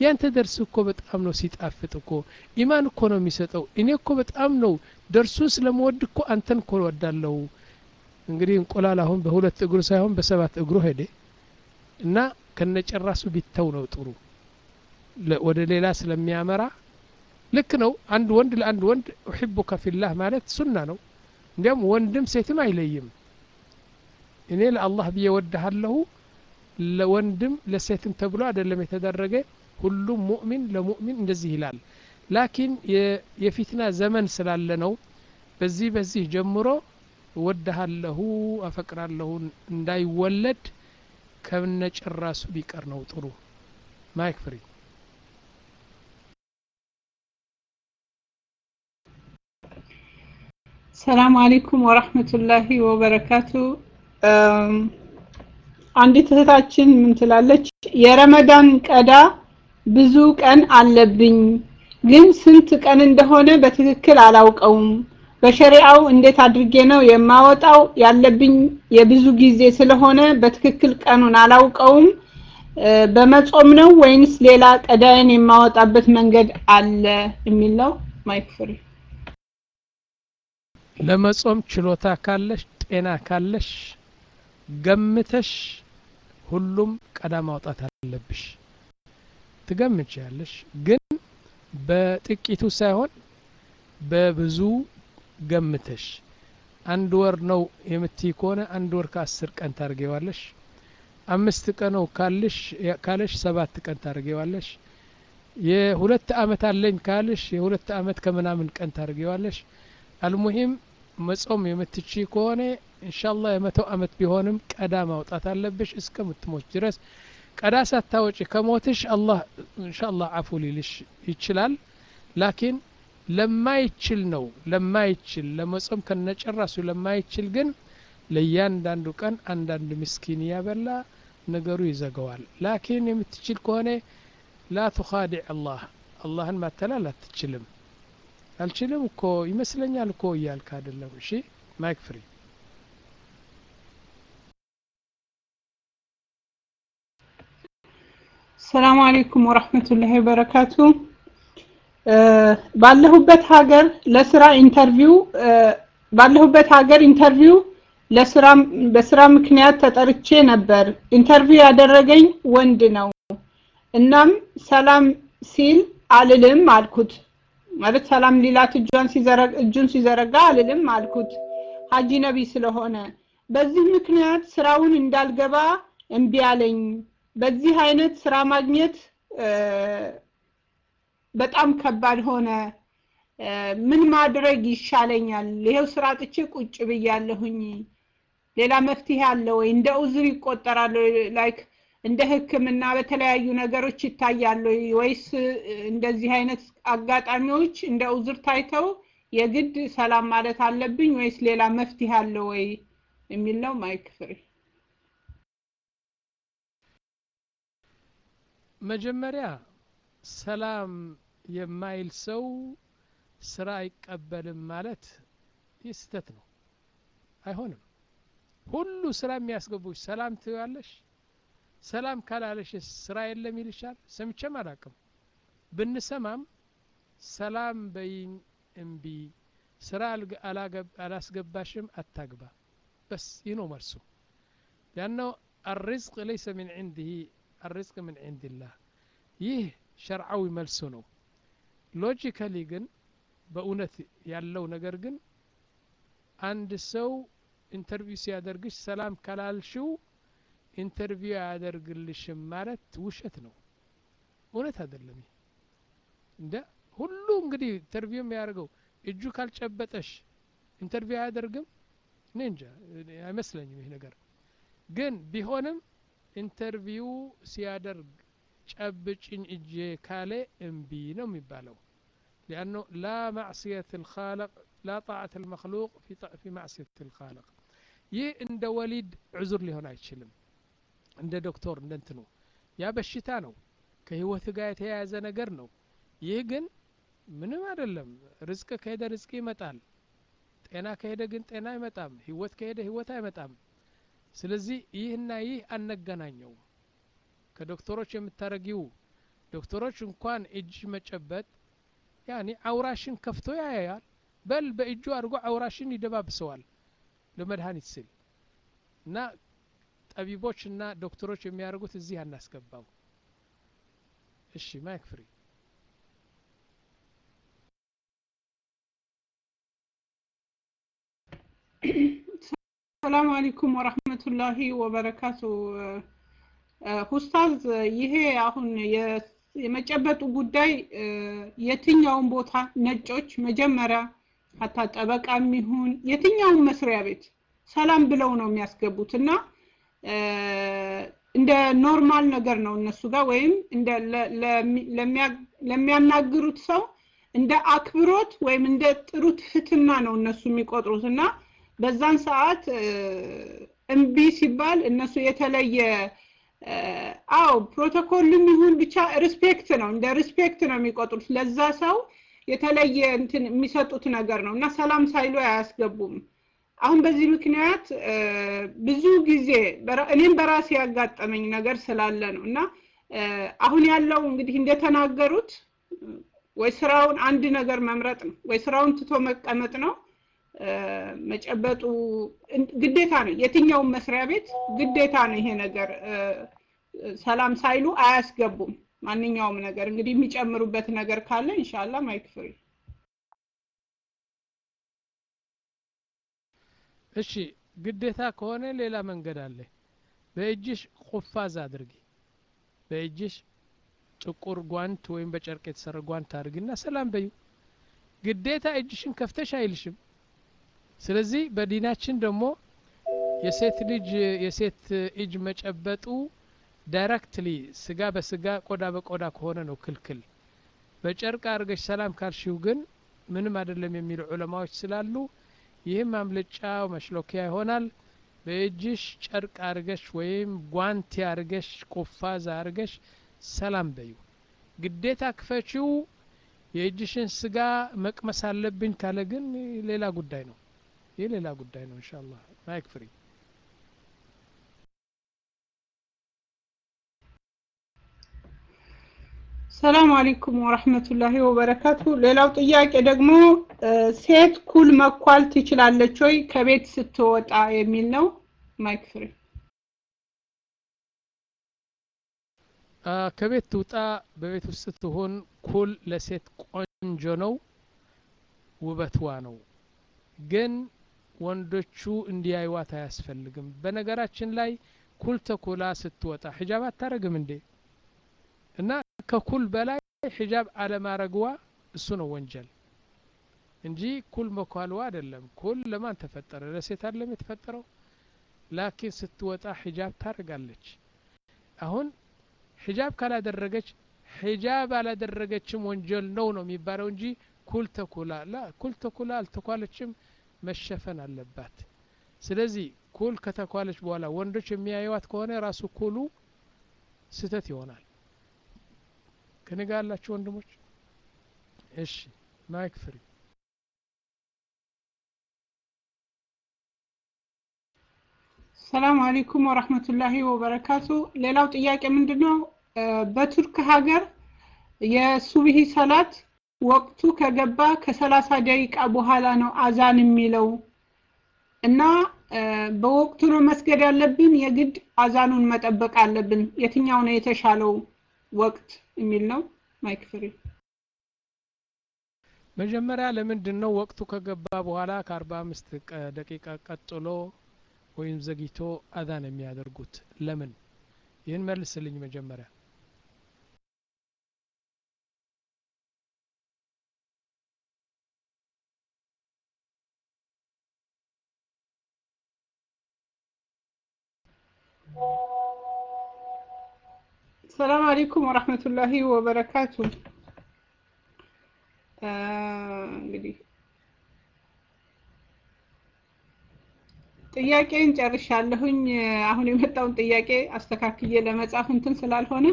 ያንተ ደርስ እኮ በጣም ነው ሲጣፍጥ እኮ። ኢማን እኮ ነው የሚሰጠው። እኔ እኮ በጣም ነው ደርሱን ስለመወድ እኮ አንተን እኮ ወዳለሁ እንግዲህ እንቁላል አሁን በሁለት እግሩ ሳይሆን በሰባት እግሩ ሄደ። እና ከነጨራሱ ቢተው ነው ጥሩ። ወደ ሌላ ስለሚያመራ ልክ ነው። አንድ ወንድ ለአንድ ወንድ ኡሕቡከ ፊላህ ማለት ሱና ነው። እንዲያም ወንድም ሴትም አይለይም። እኔ ለአላህ ብዬ ወድሃለሁ ለወንድም ለሴትም ተብሎ አይደለም የተደረገ። ሁሉም ሙእሚን ለሙእሚን እንደዚህ ይላል። لكن የፊትና ዘመን ስላለ ነው። በዚህ በዚህ ጀምሮ ወድሃለሁ አፈቅራለሁ እንዳይወለድ ከነጭራሱ ቢቀር ነው ጥሩ። mic free። سلام عليكم ورحمة الله وبركاته አንዲት እህታችን ምን ትላለች? የረመዳን ቀዳ ብዙ ቀን አለብኝ ግን ስንት ቀን እንደሆነ በትክክል አላውቀውም። በሸሪዓው እንዴት አድርጌ ነው የማወጣው? ያለብኝ የብዙ ጊዜ ስለሆነ በትክክል ቀኑን አላውቀውም። በመጾም ነው ወይንስ ሌላ ቀዳይን የማወጣበት መንገድ አለ የሚል ነው? ማይክ ለመጾም ችሎታ ካለሽ ጤና ካለሽ ገምተሽ ሁሉም ቀዳ ማውጣት አለብሽ። ትገምች ያለሽ ግን በጥቂቱ ሳይሆን በብዙ ገምተሽ አንድ ወር ነው የምትይ ከሆነ አንድ ወር ከአስር ቀን ታርጌዋለሽ። አምስት ቀን ካልሽ ካለሽ ሰባት ቀን ታርጌዋለሽ። የሁለት አመት አለኝ ካልሽ የሁለት አመት ከምናምን ቀን ታርጌዋለሽ። አልሙሂም መጾም የምትቺ ከሆነ ኢንሻአላህ የመቶ አመት ቢሆንም ቀዳ ማውጣት አለብሽ እስከምትሞች ድረስ። ቀዳ ሳታወጪ ከሞትሽ አላህ ኢንሻአላህ አፉ ሊልሽ ይችላል። ላኪን ለማይችል ነው ለማይችል ለመጾም ከነጨራሱ ለማይችል ግን ለእያንዳንዱ ቀን አንዳንድ ምስኪን እያበላ ነገሩ ይዘገዋል። ላኪን የምትችል ከሆነ ላ ቱኻዲዕ አላህ አላህን ማታለል አትችልም። አልችልም እኮ ይመስለኛል እኮ እያልክ አይደለም። እሺ mic free سلام عليكم ورحمة الله وبركاته። ባለሁበት ሀገር ለስራ interview ባለሁበት ሀገር interview ለስራ በስራ ምክንያት ተጠርቼ ነበር። interview ያደረገኝ ወንድ ነው። እናም ሰላም ሲል አልልም አልኩት። ማለት ሰላም ሊላት እጇን ሲዘረጋ እጁን ሲዘረጋ አልልም አልኩት። ሀጂ ነቢ ስለሆነ በዚህ ምክንያት ስራውን እንዳልገባ እምቢ አለኝ። በዚህ አይነት ስራ ማግኘት በጣም ከባድ ሆነ። ምን ማድረግ ይሻለኛል? ይሄው ስራ ጥቼ ቁጭ ብያለሁኝ። ሌላ መፍትሄ አለ ወይ? እንደ عذر ይቆጠራል like እንደ ሕክምና በተለያዩ ነገሮች ይታያሉ ወይስ እንደዚህ አይነት አጋጣሚዎች እንደ عذر ታይተው የግድ ሰላም ማለት አለብኝ ወይስ ሌላ መፍትሄ አለ ወይ የሚል ነው። mic free መጀመሪያ ሰላም የማይል ሰው ስራ አይቀበልም ማለት ይህ ስህተት ነው። አይሆንም። ሁሉ ስራ የሚያስገቡሽ ሰላም ትያለሽ። ሰላም ካላለሽ ስራ የለም ይልሻል። ሰምቼም አላቅም። ብንሰማም ሰላም በይኝ እምቢ፣ ስራ አላስገባሽም አታግባ። በስ ይህ ነው መልሱ። ሊአነው አርዝቅ ለይሰ ምን ዕንድህ አርዝቅ ምን ዕንድላህ። ይህ ሸርዓዊ መልሱ ነው። logically ግን በእውነት ያለው ነገር ግን አንድ ሰው interview ሲያደርግሽ ሰላም ካላልሽው interview አያደርግልሽም ማለት ውሸት ነው። እውነት አይደለም። እንደ ሁሉ እንግዲህ interview የሚያደርገው እጁ ካልጨበጠሽ interview አያደርግም። እኔ እንጃ አይመስለኝም ይህ ነገር ግን ቢሆንም interview ሲያደርግ ጨብጭኝ እጄ ካለ እምቢ ነው የሚባለው። ሊአነሁ ላ ማዕስየት ልኻልቅ ላ ጣዕት ልመክሉቅ ፊ ማዕስየት ልኻልቅ። ይህ እንደ ወሊድ ዕዙር ሊሆን አይችልም። እንደ ዶክተር እንደ እንትኑ ያ በሽታ ነው፣ ከህይወት ጋር የተያያዘ ነገር ነው። ይህ ግን ምንም አይደለም። ርዝቅ ከሄደ ርዝቅ ይመጣል። ጤና ከሄደ ግን ጤና አይመጣም። ህይወት ከሄደ ህይወት አይመጣም። ስለዚህ ይህና ይህ አናገናኘውም። ከዶክተሮች የምታረጊው ዶክተሮች እንኳን እጅ መጨበጥ يعني አውራሽን ከፍቶ ያያል። በል በእጁ አድርጎ አውራሽን ይደባብሰዋል ለመድኃኒት ስል እና ጠቢቦች እና ዶክተሮች የሚያደርጉት እዚህ አናስገባው። እሺ mic free سلام عليكم ورحمة الله وبركاته። ኡስታዝ ይሄ አሁን የመጨበጡ ጉዳይ የትኛውን ቦታ ነጮች መጀመሪያ حتى ጠበቃም ይሁን የትኛውን መስሪያ ቤት ሰላም ብለው ነው የሚያስገቡት እና እንደ normal ነገር ነው እነሱ ጋር ወይም እንደ ለሚያናግሩት ሰው እንደ አክብሮት ወይም እንደ ጥሩ ትህትና ነው እነሱ የሚቆጥሩት እና በዛን ሰዓት እምቢ ሲባል እነሱ የተለየ አው ፕሮቶኮልም ይሁን ብቻ respect ነው እንደ respect ነው የሚቆጥሩት ለዛ ሰው የተለየ እንትን የሚሰጡት ነገር ነው እና ሰላም ሳይሉ አያስገቡም። አሁን በዚህ ምክንያት ብዙ ጊዜ እኔም በራሴ ያጋጠመኝ ነገር ስላለ ነው እና አሁን ያለው እንግዲህ እንደተናገሩት ወይ ስራውን አንድ ነገር መምረጥ ነው ወይ ስራውን ትቶ መቀመጥ ነው። መጨበጡ ግዴታ ነው። የትኛውም መስሪያ ቤት ግዴታ ነው ይሄ ነገር። ሰላም ሳይሉ አያስገቡም። ማንኛውም ነገር እንግዲህ የሚጨምሩበት ነገር ካለ إن شاء الله mic free። እሺ ግዴታ ከሆነ ሌላ መንገድ አለ። በእጅሽ قفاز አድርጊ። በእጅሽ ጥቁር ጓንት ወይም በጨርቅ የተሰራ ጓንት አድርጊና ሰላም በዩ። ግዴታ እጅሽን ከፍተሽ አይልሽም። ስለዚህ በዲናችን ደግሞ የሴት ልጅ የሴት እጅ መጨበጡ directly ስጋ በስጋ ቆዳ በቆዳ ከሆነ ነው ክልክል። በጨርቅ አድርገሽ ሰላም ካልሽው ግን ምንም አይደለም የሚሉ ዑለማዎች ስላሉ ይህም ማምለጫው መሽሎኪያ ይሆናል። በእጅሽ ጨርቅ አድርገሽ ወይም ጓንቲ አድርገሽ ቁፋዝ አድርገሽ ሰላም በዩ። ግዴታ ክፈቺው የእጅሽን ስጋ መቅመስ አለብኝ ካለ ግን ሌላ ጉዳይ ነው። ይህ ሌላ ጉዳይ ነው። ኢንሻአላህ mic free ሰላም አለይኩም ወራህመቱላሂ ወበረካቱ። ሌላው ጥያቄ ደግሞ ሴት ኩል መኳል ትችላለች ወይ ከቤት ስትወጣ የሚል ነው። mic free። ከቤት ትውጣ በቤት ውስጥ ስትሆን ኩል ለሴት ቆንጆ ነው፣ ውበትዋ ነው። ግን ወንዶቹ እንዲያዩዋት አያስፈልግም። በነገራችን ላይ ኩል ተኩላ ስትወጣ ሒጃብ አታረግም እንዴ? እና ከኩል በላይ ሒጃብ አለማረግዋ እሱ ነው ወንጀል እንጂ ኩል መኳልዋ አይደለም። ኩል ለማን ተፈጠረ? ለሴት አይደለም የተፈጠረው። ላኪን ስትወጣ ሒጃብ ታደርጋለች። አሁን ሒጃብ ካላደረገች ሒጃብ አላደረገችም ወንጀል ነው ነው የሚባለው እንጂ ኩል ተኩላ ላ ኩል ተኩላ አልተኳለችም መሸፈን አለባት። ስለዚህ ኩል ከተኳለች በኋላ ወንዶች የሚያዩዋት ከሆነ ራሱ ኩሉ ስህተት ይሆናል። ከኔ ጋር ያላችሁ ወንድሞች፣ እሺ mic free። ሰላም አለይኩም ወራህመቱላሂ ወበረካቱ። ሌላው ጥያቄ ምንድነው? በቱርክ ሀገር የሱብሂ ሰላት ወቅቱ ከገባ ከሰላሳ ደቂቃ በኋላ ነው አዛን የሚለው እና በወቅቱ ነው መስገድ ያለብን፣ የግድ አዛኑን መጠበቅ አለብን። የትኛው ነው የተሻለው ወቅት የሚል ነው። mic free። መጀመሪያ ለምንድን ነው ወቅቱ ከገባ በኋላ ከአርባ አምስት ደቂቃ ቀጥሎ ወይም ዘግይቶ አዛን የሚያደርጉት ለምን? ይህን መልስልኝ መጀመሪያ። ሰላም አለይኩም ወራህመቱላሂ ወበረካቱ። እንግዲህ ጥያቄን ጨርሻለሁኝ። አሁን የመጣውን ጥያቄ አስተካክዬ ለመጻፍ እንትን ስላልሆነ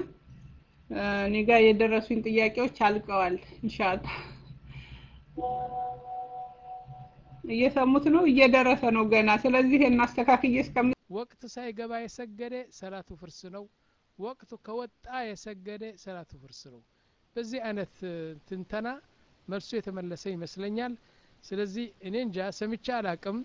እኔ ጋር የደረሱኝ ጥያቄዎች አልቀዋል። ኢንሻአላህ እየሰሙት ነው፣ እየደረሰ ነው ገና። ስለዚህ እናስተካክዬ እስከም ወቅት ሳይገባ የሰገደ ሰላቱ ፍርስ ነው። ወቅቱ ከወጣ የሰገደ ሰላቱ ፍርስ ነው። በዚህ አይነት ትንተና መልሱ የተመለሰ ይመስለኛል። ስለዚህ እኔ እንጃ ሰምቼ አላቅም።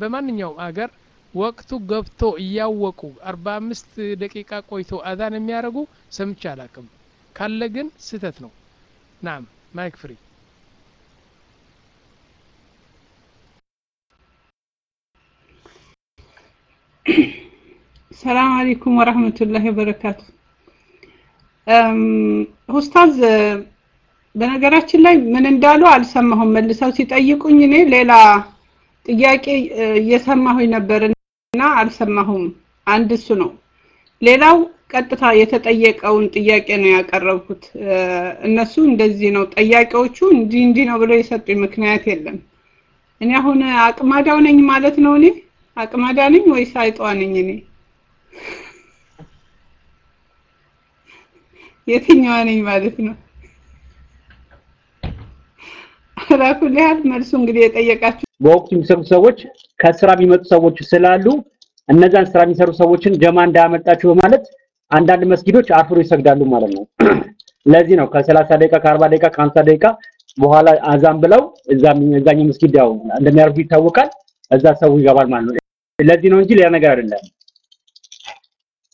በማንኛውም አገር ወቅቱ ገብቶ እያወቁ አርባ አምስት ደቂቃ ቆይቶ አዛን የሚያደርጉ ሰምቼ አላቅም። ካለ ግን ስህተት ነው። ናም mic free ሰላም አለይኩም ወራህመቱላሂ ወበረካቱ። ኡስታዝ በነገራችን ላይ ምን እንዳሉ አልሰማሁም። መልሰው ሲጠይቁኝ እኔ ሌላ ጥያቄ እየሰማሁኝ ነበር አልሰማሁም። አንድ እሱ ነው። ሌላው ቀጥታ የተጠየቀውን ጥያቄ ነው ያቀረብኩት። እነሱ እንደዚህ ነው ጠያቂዎቹ እንዲህ እንዲህ ነው ብለው የሰጡኝ ምክንያት የለም። እኔ አሁን አቅማዳው ነኝ ማለት ነው። እኔ አቅማዳ ነኝ ወይስ አይጧ ነኝ? እኔ የትኛዋ ነኝ ማለት ነው? አላኩል ያህል መልሱ እንግዲህ የጠየቃችሁ በወቅቱ የሚሰሩ ሰዎች ከስራ የሚመጡ ሰዎች ስላሉ እነዛን ስራ የሚሰሩ ሰዎችን ጀማ እንዳያመልጣቸው በማለት አንዳንድ መስጊዶች አርፍሮ ይሰግዳሉ ማለት ነው። ለዚህ ነው ከሰላሳ ደቂቃ ከአርባ ደቂቃ ከሀምሳ ደቂቃ በኋላ አዛን ብለው እዛኛው መስጊድ ያው እንደሚያርፉ ይታወቃል። እዛ ሰው ይገባል ማለት ነው። ለዚህ ነው እንጂ ሌላ ነገር አይደለም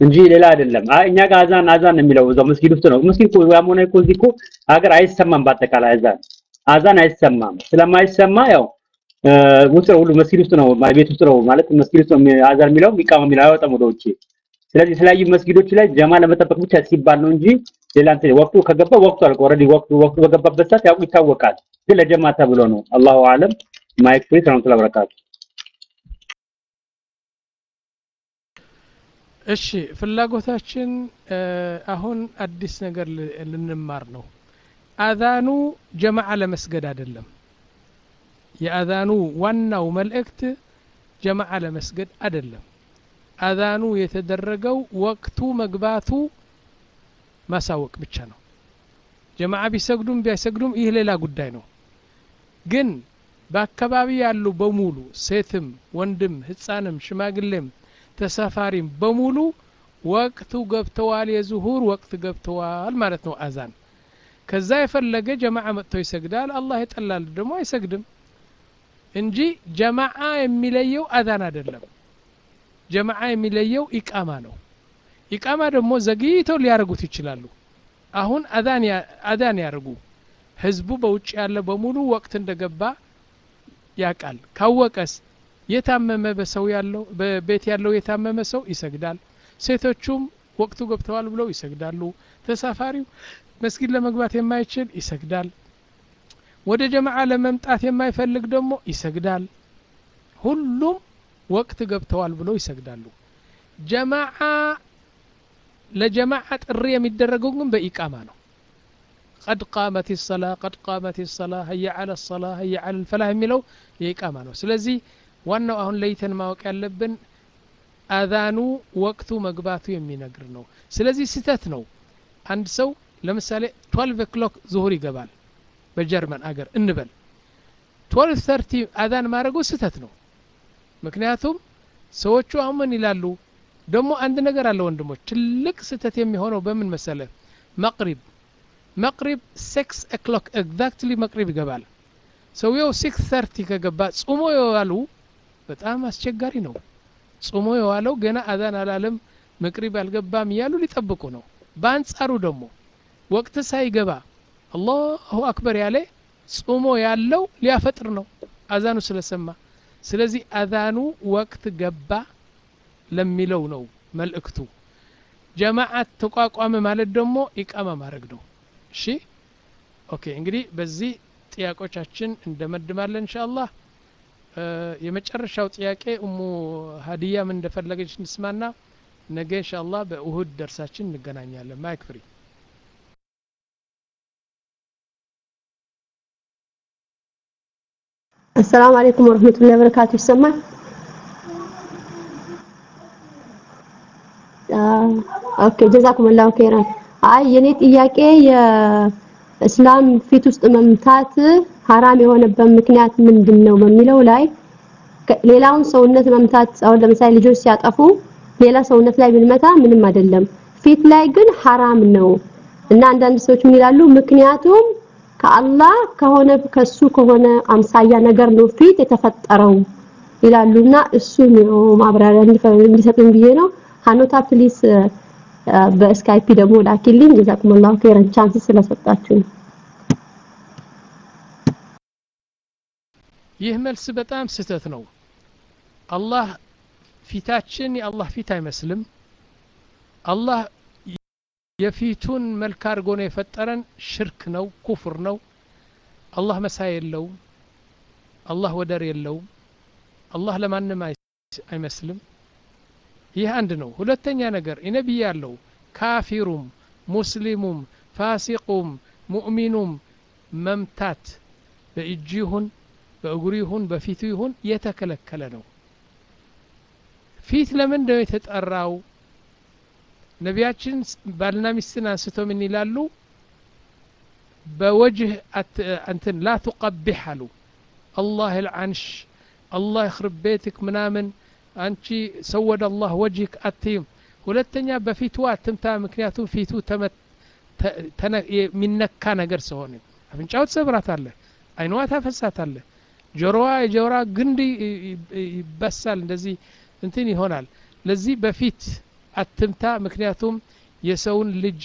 እንጂ ሌላ አይደለም። አይ እኛ ጋር አዛን አዛን ነው የሚለው እዛው መስጊድ ውስጥ ነው። መስጊድ እኮ ያም ሆነ እኮ እዚህ እኮ ሀገር አይሰማም። በአጠቃላይ አዛን አዛን አይሰማም። ስለማይሰማ ያው ውስጥ ሁሉ መስጊድ ውስጥ ነው ቤት ውስጥ ነው ማለት መስጊድ ውስጥ ነው አዛን የሚለው ኢቃማ የሚለው አይወጣም ወደ ውጪ። ስለዚህ የተለያዩ መስጊዶች ላይ ጀማ ለመጠበቅ ብቻ ሲባል ነው እንጂ ሌላ እንትን ወቅቱ ከገባ ወቅቱ አልቆ already ወቅቱ ወቅቱ በገባበት ሰዓት ያው ይታወቃል። ግን ለጀማ ተብሎ ነው። አላሁ አለም mic free ሰላም ተላብረካቱ እሺ ፍላጎታችን አሁን አዲስ ነገር ልንማር ነው። አዛኑ ጀማዓ ለመስገድ አይደለም። የአዛኑ ዋናው መልእክት ጀማዓ ለመስገድ አይደለም። አዛኑ የተደረገው ወቅቱ መግባቱ ማሳወቅ ብቻ ነው። ጀማዓ ቢሰግዱም ቢያሰግዱም ይህ ሌላ ጉዳይ ነው። ግን በአካባቢ ያሉ በሙሉ ሴትም፣ ወንድም፣ ህፃንም፣ ሽማግሌም ተሳፋሪም በሙሉ ወቅቱ ገብተዋል የዙሁር ወቅት ገብተዋል ማለት ነው አዛን። ከዛ የፈለገ ጀማዓ መጥቶ ይሰግዳል። አላህ የጠላል ደግሞ አይሰግድም እንጂ ጀማዓ የሚለየው አዛን አይደለም። ጀማዓ የሚለየው ኢቃማ ነው። ኢቃማ ደግሞ ዘግይተው ሊያደርጉት ይችላሉ። አሁን አዛን ያርጉ ህዝቡ በውጭ ያለ በሙሉ ወቅት እንደገባ ያቃል ካወቀስ የታመመ በሰው ያለው በቤት ያለው የታመመ ሰው ይሰግዳል። ሴቶቹም ወቅቱ ገብተዋል ብለው ይሰግዳሉ። ተሳፋሪው መስጊድ ለመግባት የማይችል ይሰግዳል። ወደ ጀማዓ ለመምጣት የማይፈልግ ደግሞ ይሰግዳል። ሁሉም ወቅት ገብተዋል ብለው ይሰግዳሉ። ጀማዓ ለጀማዓ ጥሪ የሚደረገው ግን በኢቃማ ነው። ቀድ ቃመት ሰላ ቀድ ቃመት ሰላ ህየ አለ ሰላ ህየ አለ ልፈላህ የሚለው የኢቃማ ነው። ስለዚህ ዋናው አሁን ለይተን ማወቅ ያለብን አዛኑ ወቅቱ መግባቱ የሚነግር ነው። ስለዚህ ስህተት ነው። አንድ ሰው ለምሳሌ 12 o'clock ዙሁር ይገባል በጀርመን አገር እንበል። 12 አዛን ማድረጉ ስህተት ነው። ምክንያቱም ሰዎቹ አሁን ምን ይላሉ? ደግሞ አንድ ነገር አለ ወንድሞች ትልቅ ስህተት የሚሆነው በምን መሰለ መግሪብ። መግሪብ 6 o'clock exactly መግሪብ ይገባል። ሰውየው 630 ከገባ ጾሞ የዋሉ በጣም አስቸጋሪ ነው። ጾሞ የዋለው ገና አዛን አላለም መግሪብ አልገባም እያሉ ሊጠብቁ ነው። በአንጻሩ ደግሞ ወቅት ሳይገባ አላሁ አክበር ያለ ጾሞ ያለው ሊያፈጥር ነው አዛኑ ስለሰማ። ስለዚህ አዛኑ ወቅት ገባ ለሚለው ነው መልእክቱ። ጀማዓት ተቋቋመ ማለት ደግሞ ኢቃማ ማድረግ ነው። እሺ? okay እንግዲህ በዚህ ጥያቄዎቻችን እንደመድማለን እንሻ አላህ የመጨረሻው ጥያቄ እሙ ሀዲያ ምን እንደፈለገች እንስማና ነገ እንሻ አላህ በእሁድ ደርሳችን እንገናኛለን። mic free። አሰላሙ አለይኩም ወረህመቱላሂ ወበረካቱ። ይሰማል? okay ጀዛኩም ላሁ ኸይራን። አይ የኔ ጥያቄ የእስላም ፊት ውስጥ መምታት ሀራም የሆነበት ምክንያት ምንድን ነው በሚለው ላይ ሌላውን ሰውነት መምታት አሁን ለምሳሌ ልጆች ሲያጠፉ ሌላ ሰውነት ላይ ብንመታ ምንም አይደለም። ፊት ላይ ግን ሐራም ነው። እና አንዳንድ ሰዎች ምን ይላሉ? ምክንያቱም ከአላህ ከሆነ ከሱ ከሆነ አምሳያ ነገር ነው ፊት የተፈጠረው ይላሉና እሱ ነው ማብራሪያ እንዲሰጡን ብዬ ነው። ሀኖታ please በ Skype ደግሞ ላኪልኝ። ጀዛኩሙላሁ ኸይረን chance ስለሰጣችሁ ይህ መልስ በጣም ስህተት ነው። አላህ ፊታችን የአላህ ፊት አይመስልም። አላህ የፊቱን መልክ አድርጎ ነው የፈጠረን። ሽርክ ነው ኩፍር ነው። አላህ መሳይ የለውም። አላህ ወደር የለውም። አላህ ለማንም አይመስልም። ይህ አንድ ነው። ሁለተኛ ነገር ነቢይ ያለው ካፊሩም ሙስሊሙም ፋሲቁም ሙእሚኑም መምታት በእጁ ይሁን በእግሩ ይሁን በፊቱ ይሁን የተከለከለ ነው። ፊት ለምን ነው የተጠራው? ነቢያችን ባልና ሚስትን አንስቶ ምን ይላሉ? በወጅህ እንትን ላ ቱቀቢሕ አሉ። አላህ ልዓንሽ አላህ ይኽርብ ቤትክ ምናምን አንቺ ሰወደ አላህ ወጅህክ አትይም። ሁለተኛ በፊቱ አትምታ ምክንያቱም ፊቱ የሚነካ ነገር ሲሆን አፍንጫው ትሰብራታለህ አይኗ ታፈሳታለህ ጆሮዋ የጆሮዋ ግንድ ይበሳል። እንደዚህ እንትን ይሆናል። ለዚህ በፊት አትምታ ምክንያቱም የሰውን ልጅ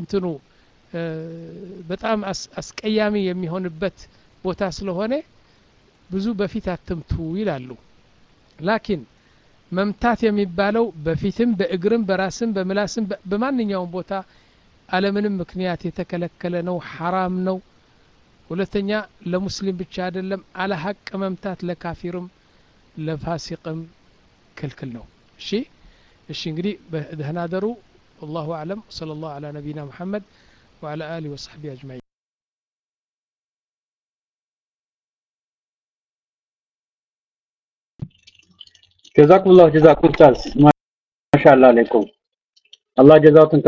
እንትኑ በጣም አስቀያሚ የሚሆንበት ቦታ ስለሆነ ብዙ በፊት አትምቱ ይላሉ። ላኪን መምታት የሚባለው በፊትም በእግርም በራስም በምላስም በማንኛውም ቦታ አለምንም ምክንያት የተከለከለ ነው ሐራም ነው ሁለተኛ ለሙስሊም ብቻ አይደለም አለ ሀቅ መምታት ለካፊርም ለፋሲቅም ክልክል ነው እሺ እሺ እንግዲህ በደህና ደሩ والله أعلم صلى الله على نبينا محمد وعلى آله وصحبه أجمعين ጀዛኩም ላሁ ጀዛኩም ኡስታዝ ማሻአላህ አለይኩም አላህ ጀዛውትን